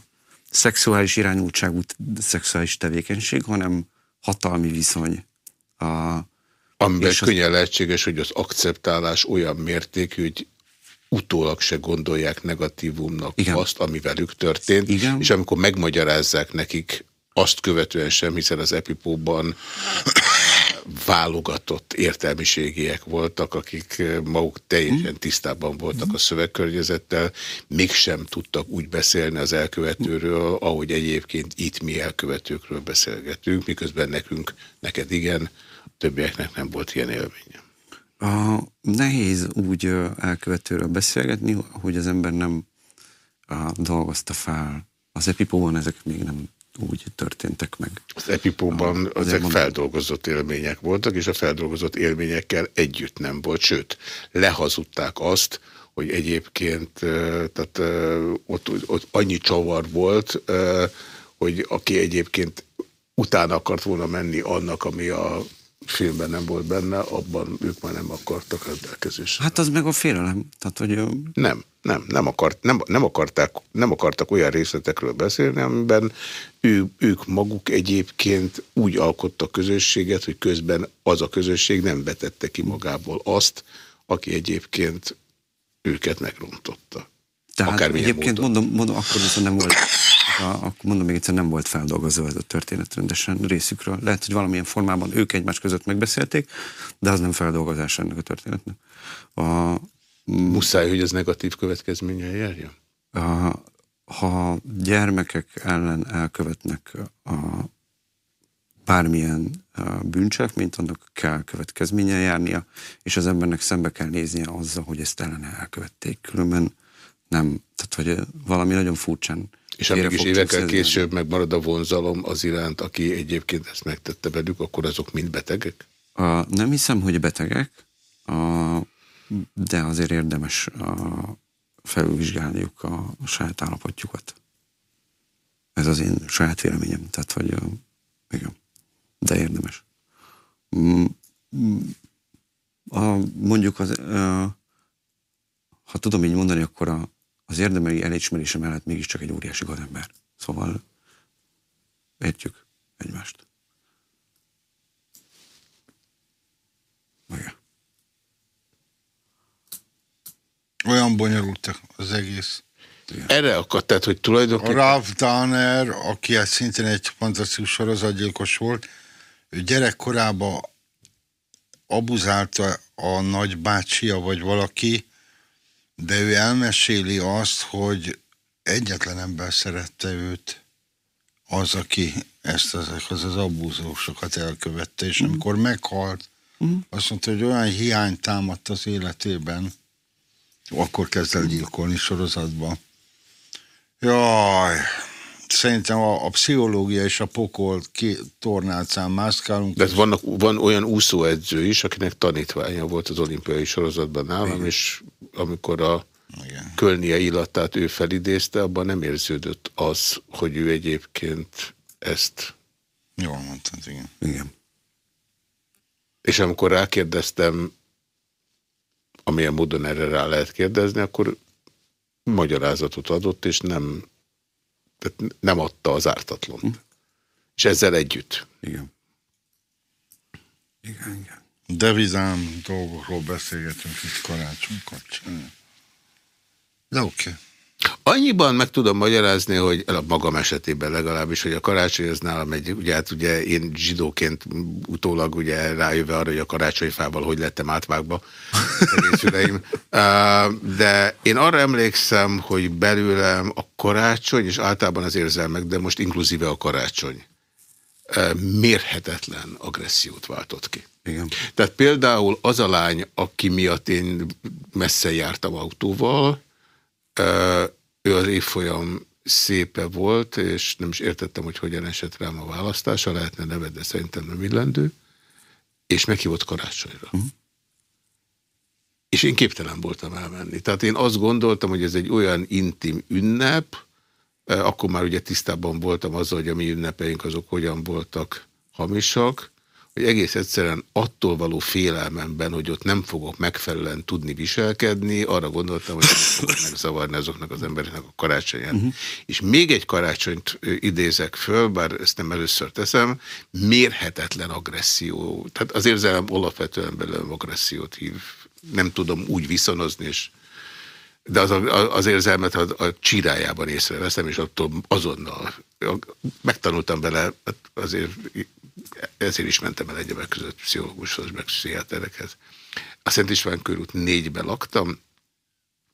szexuális irányultságú szexuális tevékenység, hanem hatalmi viszony. A, Amiben könnyen az... lehetséges, hogy az akceptálás olyan mértékű, hogy utólag se gondolják negatívumnak Igen. azt, ami velük történt, Igen. és amikor megmagyarázzák nekik azt követően sem, hiszen az epipóban válogatott értelmiségiek voltak, akik maguk teljesen tisztában voltak a szövegkörnyezettel, mégsem tudtak úgy beszélni az elkövetőről, ahogy egyébként itt mi elkövetőkről beszélgetünk, miközben nekünk, neked igen, többieknek nem volt ilyen élménye. A, nehéz úgy elkövetőről beszélgetni, hogy az ember nem a, dolgozta fel. Az epipóban ezek még nem úgy történtek meg. Az epipóban a, ezek mondom. feldolgozott élmények voltak, és a feldolgozott élményekkel együtt nem volt, sőt, lehazudták azt, hogy egyébként tehát, ott, ott annyi csavar volt, hogy aki egyébként utána akart volna menni annak, ami a filmben nem volt benne, abban ők már nem akartak rendelkezésre. Hát az meg a félelem. Tehát, hogy... Nem, nem, nem, akart, nem, nem, akarták, nem akartak olyan részletekről beszélni, amiben ő, ők maguk egyébként úgy alkottak közösséget, hogy közben az a közösség nem vetette ki magából azt, aki egyébként őket megrontotta. Tehát Akármilyen egyébként mondom, mondom, akkor viszont nem volt, akkor mondom még egyszer, nem volt feldolgozva ez a történet rendesen részükről. Lehet, hogy valamilyen formában ők egymás között megbeszélték, de az nem feldolgozás ennek a történetnek. A, Muszáj, hogy ez negatív következménye járjon? A, ha gyermekek ellen elkövetnek a bármilyen bűncselekményt, annak kell következménye járnia, és az embernek szembe kell néznie azzal, hogy ezt ellene elkövették. Különben nem, tehát hogy valami nagyon furcsán. És ha mégis évekkel később megmarad a vonzalom az iránt, aki egyébként ezt megtette velük, akkor azok mind betegek? A, nem hiszem, hogy betegek, a, de azért érdemes a, felülvizsgálniuk a, a saját állapotjukat. Ez az én saját véleményem, tehát hogy igen, de érdemes. Mm, mm, a, mondjuk az, a, ha tudom így mondani, akkor a, az érdemei elismerése mellett mégiscsak egy óriási gadember. Szóval értjük egymást. Igen. Olyan bonyolultak az egész. Erre akadt, tehát, hogy tulajdonképpen... A Ralph Danner, aki egy szintén egy fantasztikus sorozatgyilkos volt, ő gyerekkorában abuzálta a nagybácsia vagy valaki, de ő elmeséli azt, hogy egyetlen ember szerette őt, az, aki ezt az, az abúzósokat elkövette, és mm. amikor meghalt, Uh-huh. Azt mondta, hogy olyan hiány támadt az életében, akkor kezd el gyilkolni sorozatba. Jaj, szerintem a, a pszichológia és a pokol ki, tornálcán mászkálunk. De vannak, van olyan úszóedző is, akinek tanítványa volt az olimpiai sorozatban nálam, Igen. és amikor a Igen. kölnie illatát ő felidézte, abban nem érződött az, hogy ő egyébként ezt... Jól mondtad, igen. Igen. És amikor rákérdeztem, amilyen módon erre rá lehet kérdezni, akkor magyarázatot adott, és nem, tehát nem adta az ártatlont. Hm. És ezzel együtt. Igen. Igen, igen. Devizám dolgokról beszélgetünk itt karácsony. De oké. Okay. Annyiban meg tudom magyarázni, hogy a magam esetében legalábbis, hogy a karácsony az nálam egy, ugye, hát ugye én zsidóként utólag ugye rájöve arra, hogy a karácsonyfával hogy lettem átvágva de én arra emlékszem, hogy belőlem a karácsony, és általában az érzelmek, de most inkluzíve a karácsony mérhetetlen agressziót váltott ki. Igen. Tehát például az a lány, aki miatt én messze jártam autóval, ő az évfolyam szépe volt, és nem is értettem, hogy hogyan esett rám a választása, lehetne neved, de szerintem nem illendő, és meghívott karácsonyra. Uh. -huh. És én képtelen voltam elmenni. Tehát én azt gondoltam, hogy ez egy olyan intim ünnep, akkor már ugye tisztában voltam azzal, hogy a mi ünnepeink azok hogyan voltak hamisak, hogy egész egyszerűen attól való félelmemben, hogy ott nem fogok megfelelően tudni viselkedni, arra gondoltam, hogy nem [LAUGHS] megzavarni azoknak az embereknek a karácsonyát. Uh -huh. És még egy karácsonyt idézek föl, bár ezt nem először teszem, mérhetetlen agresszió. Tehát az érzelem alapvetően belőlem agressziót hív. Nem tudom úgy viszonozni, és de az, az érzelmet a, a csirájában észreveszem, és attól azonnal megtanultam bele, hát azért ezért is mentem el egyebek között pszichológushoz, meg pszichiáterekhez. A Szent István körút négybe laktam,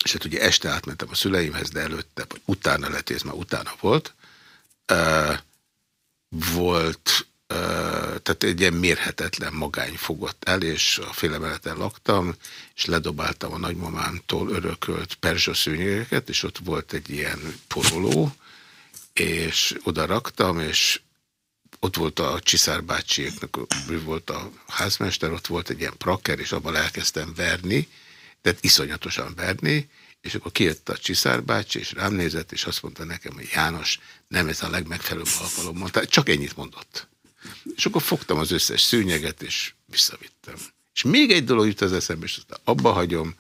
és hát ugye este átmentem a szüleimhez, de előtte, vagy utána lett, ez már utána volt. Uh, volt, uh, tehát egy ilyen mérhetetlen magány fogott el, és a félemeleten laktam, és ledobáltam a nagymamámtól örökölt perzsaszőnyegeket, és ott volt egy ilyen poroló, és oda raktam, és ott volt a Csiszár bácsiéknak, ő volt a házmester, ott volt egy ilyen prakker, és abban elkezdtem verni, tehát iszonyatosan verni, és akkor kijött a Csiszár bácsi, és rám nézett, és azt mondta nekem, hogy János, nem ez a legmegfelelőbb alkalom, mondta, csak ennyit mondott. És akkor fogtam az összes szőnyeget, és visszavittem. És még egy dolog jut az eszembe, és azt abba hagyom,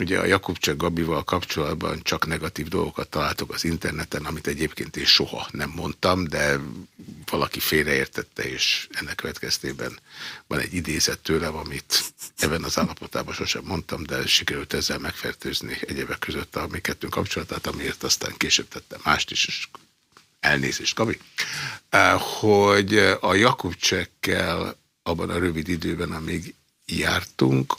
Ugye a Jakubcsek Gabival kapcsolatban csak negatív dolgokat találtok az interneten, amit egyébként én soha nem mondtam, de valaki félreértette, és ennek következtében van egy idézet tőlem, amit ebben az állapotában sosem mondtam, de sikerült ezzel megfertőzni egyébek között a mi kettőnk kapcsolatát, amiért aztán később tettem mást is, és elnézést, Gabi, hogy a Jakubcsekkel abban a rövid időben, amíg jártunk,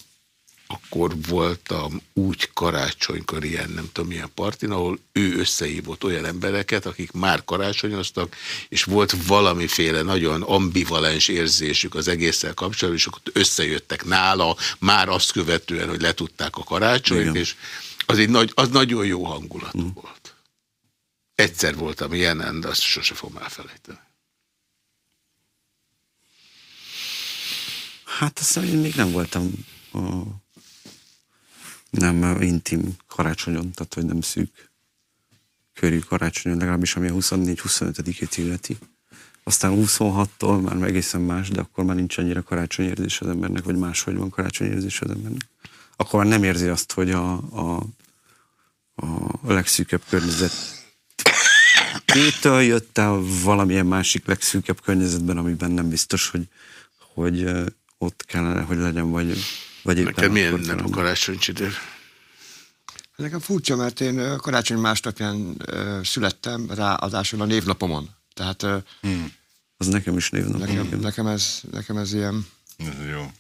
akkor voltam úgy karácsonykor ilyen, nem tudom milyen partin, ahol ő összehívott olyan embereket, akik már karácsonyoztak, és volt valamiféle nagyon ambivalens érzésük az egésszel kapcsolatban, és akkor összejöttek nála, már azt követően, hogy letudták a karácsonyt, Igen. és az, egy nagy, az nagyon jó hangulat mm. volt. Egyszer voltam ilyenen, de azt sose fogom elfelejteni. Hát azt én még nem voltam a nem intim karácsonyon, tehát hogy nem szűk körű karácsonyon, legalábbis ami a 24-25-ét illeti. Aztán 26-tól már egészen más, de akkor már nincs annyira karácsonyérzés az embernek, vagy máshogy van karácsonyérzés az embernek. Akkor már nem érzi azt, hogy a, a, a legszűkebb környezet Kétől jött el valamilyen másik legszűkebb környezetben, amiben nem biztos, hogy, hogy ott kellene, hogy legyen, vagy vagy Neked milyen nap a karácsonycsidő? Nekem furcsa, mert én karácsony másnapján születtem, ráadásul a névnapomon. Tehát hmm. az nekem is névnapom. Nekem, nekem, ez, nekem ez ilyen... Ez jó.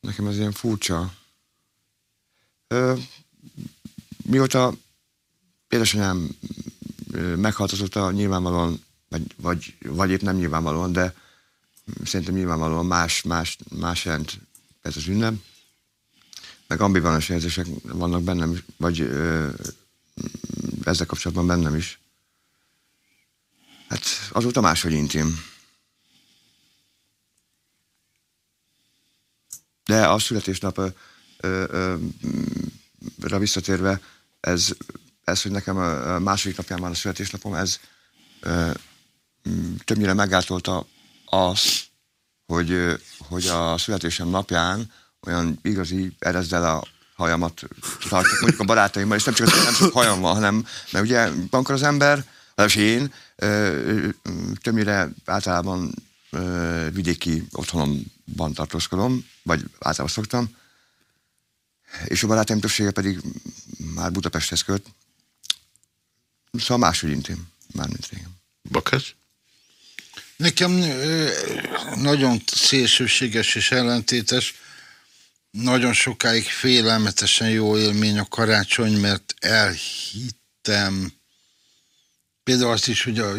Nekem ez ilyen furcsa. Uh, mióta édesanyám meghaltozott a nyilvánvalóan, vagy, vagy, vagy épp nem nyilvánvalóan, de szerintem nyilvánvalóan más, más, más jelent ez az ünnep. Meg ambivalens érzések vannak bennem, vagy ö, ezzel kapcsolatban bennem is. Hát azóta máshogy intim. De a születésnap ö, ö, ö, rá visszatérve, ez, ez, hogy nekem a második napján van a születésnapom, ez ö, többnyire meggátolta az, hogy, hogy a születésem napján olyan igazi erezdel a hajamat tartok, mondjuk a barátaimmal, és nem csak, az, nem csak hajam van, hanem, mert ugye amikor az ember, legalábbis én, többnyire általában vidéki otthonomban tartózkodom, vagy általában szoktam, és a barátaim többsége pedig már Budapesthez költ. Szóval máshogy intim, mármint régen. Bakács? Nekem nagyon szélsőséges és ellentétes, nagyon sokáig félelmetesen jó élmény a karácsony, mert elhittem például azt is, hogy a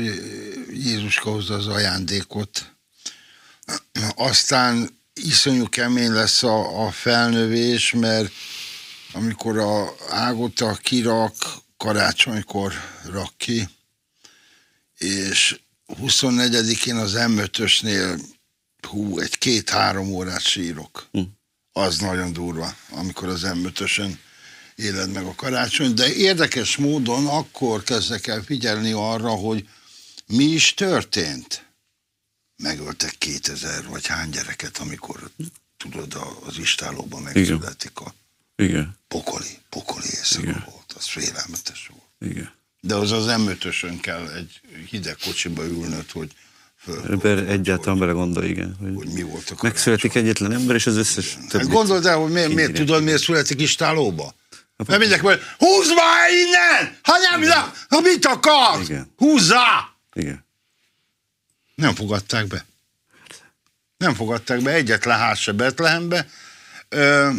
Jézuska hozza az ajándékot. Aztán iszonyú kemény lesz a, a felnövés, mert amikor a ágota kirak, karácsonykor rak ki, és 24-én az M5-ösnél hú, egy két-három órát sírok. Hm. Az nagyon durva, amikor az M5-ösön éled meg a karácsony, de érdekes módon akkor kezdek el figyelni arra, hogy mi is történt. Megöltek 2000 vagy hány gyereket, amikor tudod, az istálóban megszületik a Igen. pokoli, pokoli éjszaka volt, az félelmetes volt. Igen. De az az m kell egy hideg kocsiba ülnöd, hogy Ember egyáltalán bele gondol, igen. Hogy, hogy mi volt a Megszületik egyetlen ember, és az összes többi. Hát gondold el, hogy miért, miért tudod, miért születik istálóba? Mert mindenki mondja, húzd már innen! Ha nem, igen. ha mit akarsz? Igen. Húzzá! Igen. Nem fogadták be. Nem fogadták be, egyetlen ház se Betlehembe. Ö,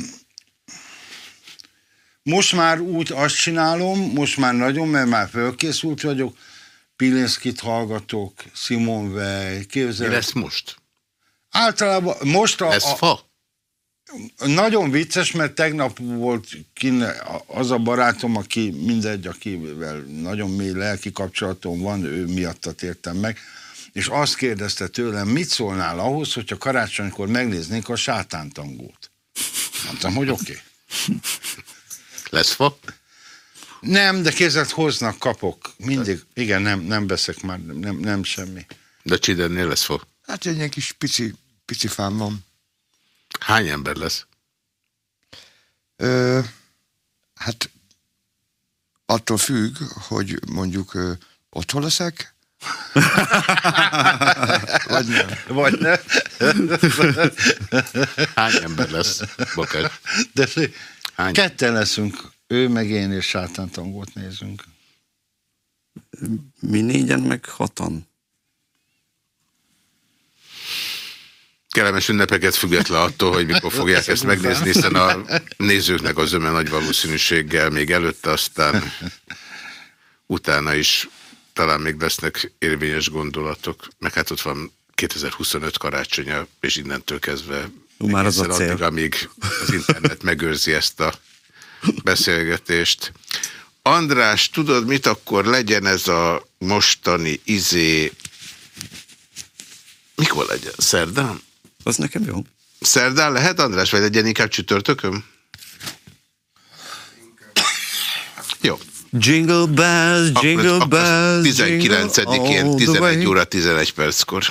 most már úgy azt csinálom, most már nagyon, mert már fölkészült vagyok, Pilinszkit hallgatok, Simon Weil, képzel. Mi lesz most? Általában most a... Ez fa? A, nagyon vicces, mert tegnap volt kine, az a barátom, aki mindegy, akivel nagyon mély lelki kapcsolatom van, ő miattat értem meg, és azt kérdezte tőlem, mit szólnál ahhoz, hogyha karácsonykor megnéznénk a sátántangót. Mondtam, hogy oké. Okay. Lesz fa? Nem, de kézet hoznak, kapok. Mindig. Igen, nem, nem veszek már, nem, nem semmi. De Csidennél lesz fa? Hát egy ilyen kis pici, pici fám van. Hány ember lesz? Ö, hát attól függ, hogy mondjuk ö, otthon leszek, [LAUGHS] Vagy nem. Vagy nem. Hány ember lesz, Bakás? De Hány? ketten leszünk, ő meg én és sátántangót nézünk. Mi négyen, meg hatan. Kellemes ünnepeket független attól, hogy mikor fogják ezt megnézni, hiszen a nézőknek az öme nagy valószínűséggel még előtte, aztán utána is talán még lesznek érvényes gondolatok, meg hát ott van 2025 karácsonya, és innentől kezdve már az a cél. addig, amíg az internet megőrzi ezt a beszélgetést. András, tudod mit, akkor legyen ez a mostani izé... Mikor legyen? Szerdán? Az nekem jó. Szerdán lehet, András, vagy legyen inkább csütörtökön? Jó. Jingle bells, jingle akkor, bells, 19-én, 11 óra 11 perckor.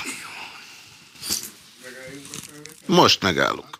Most megállunk.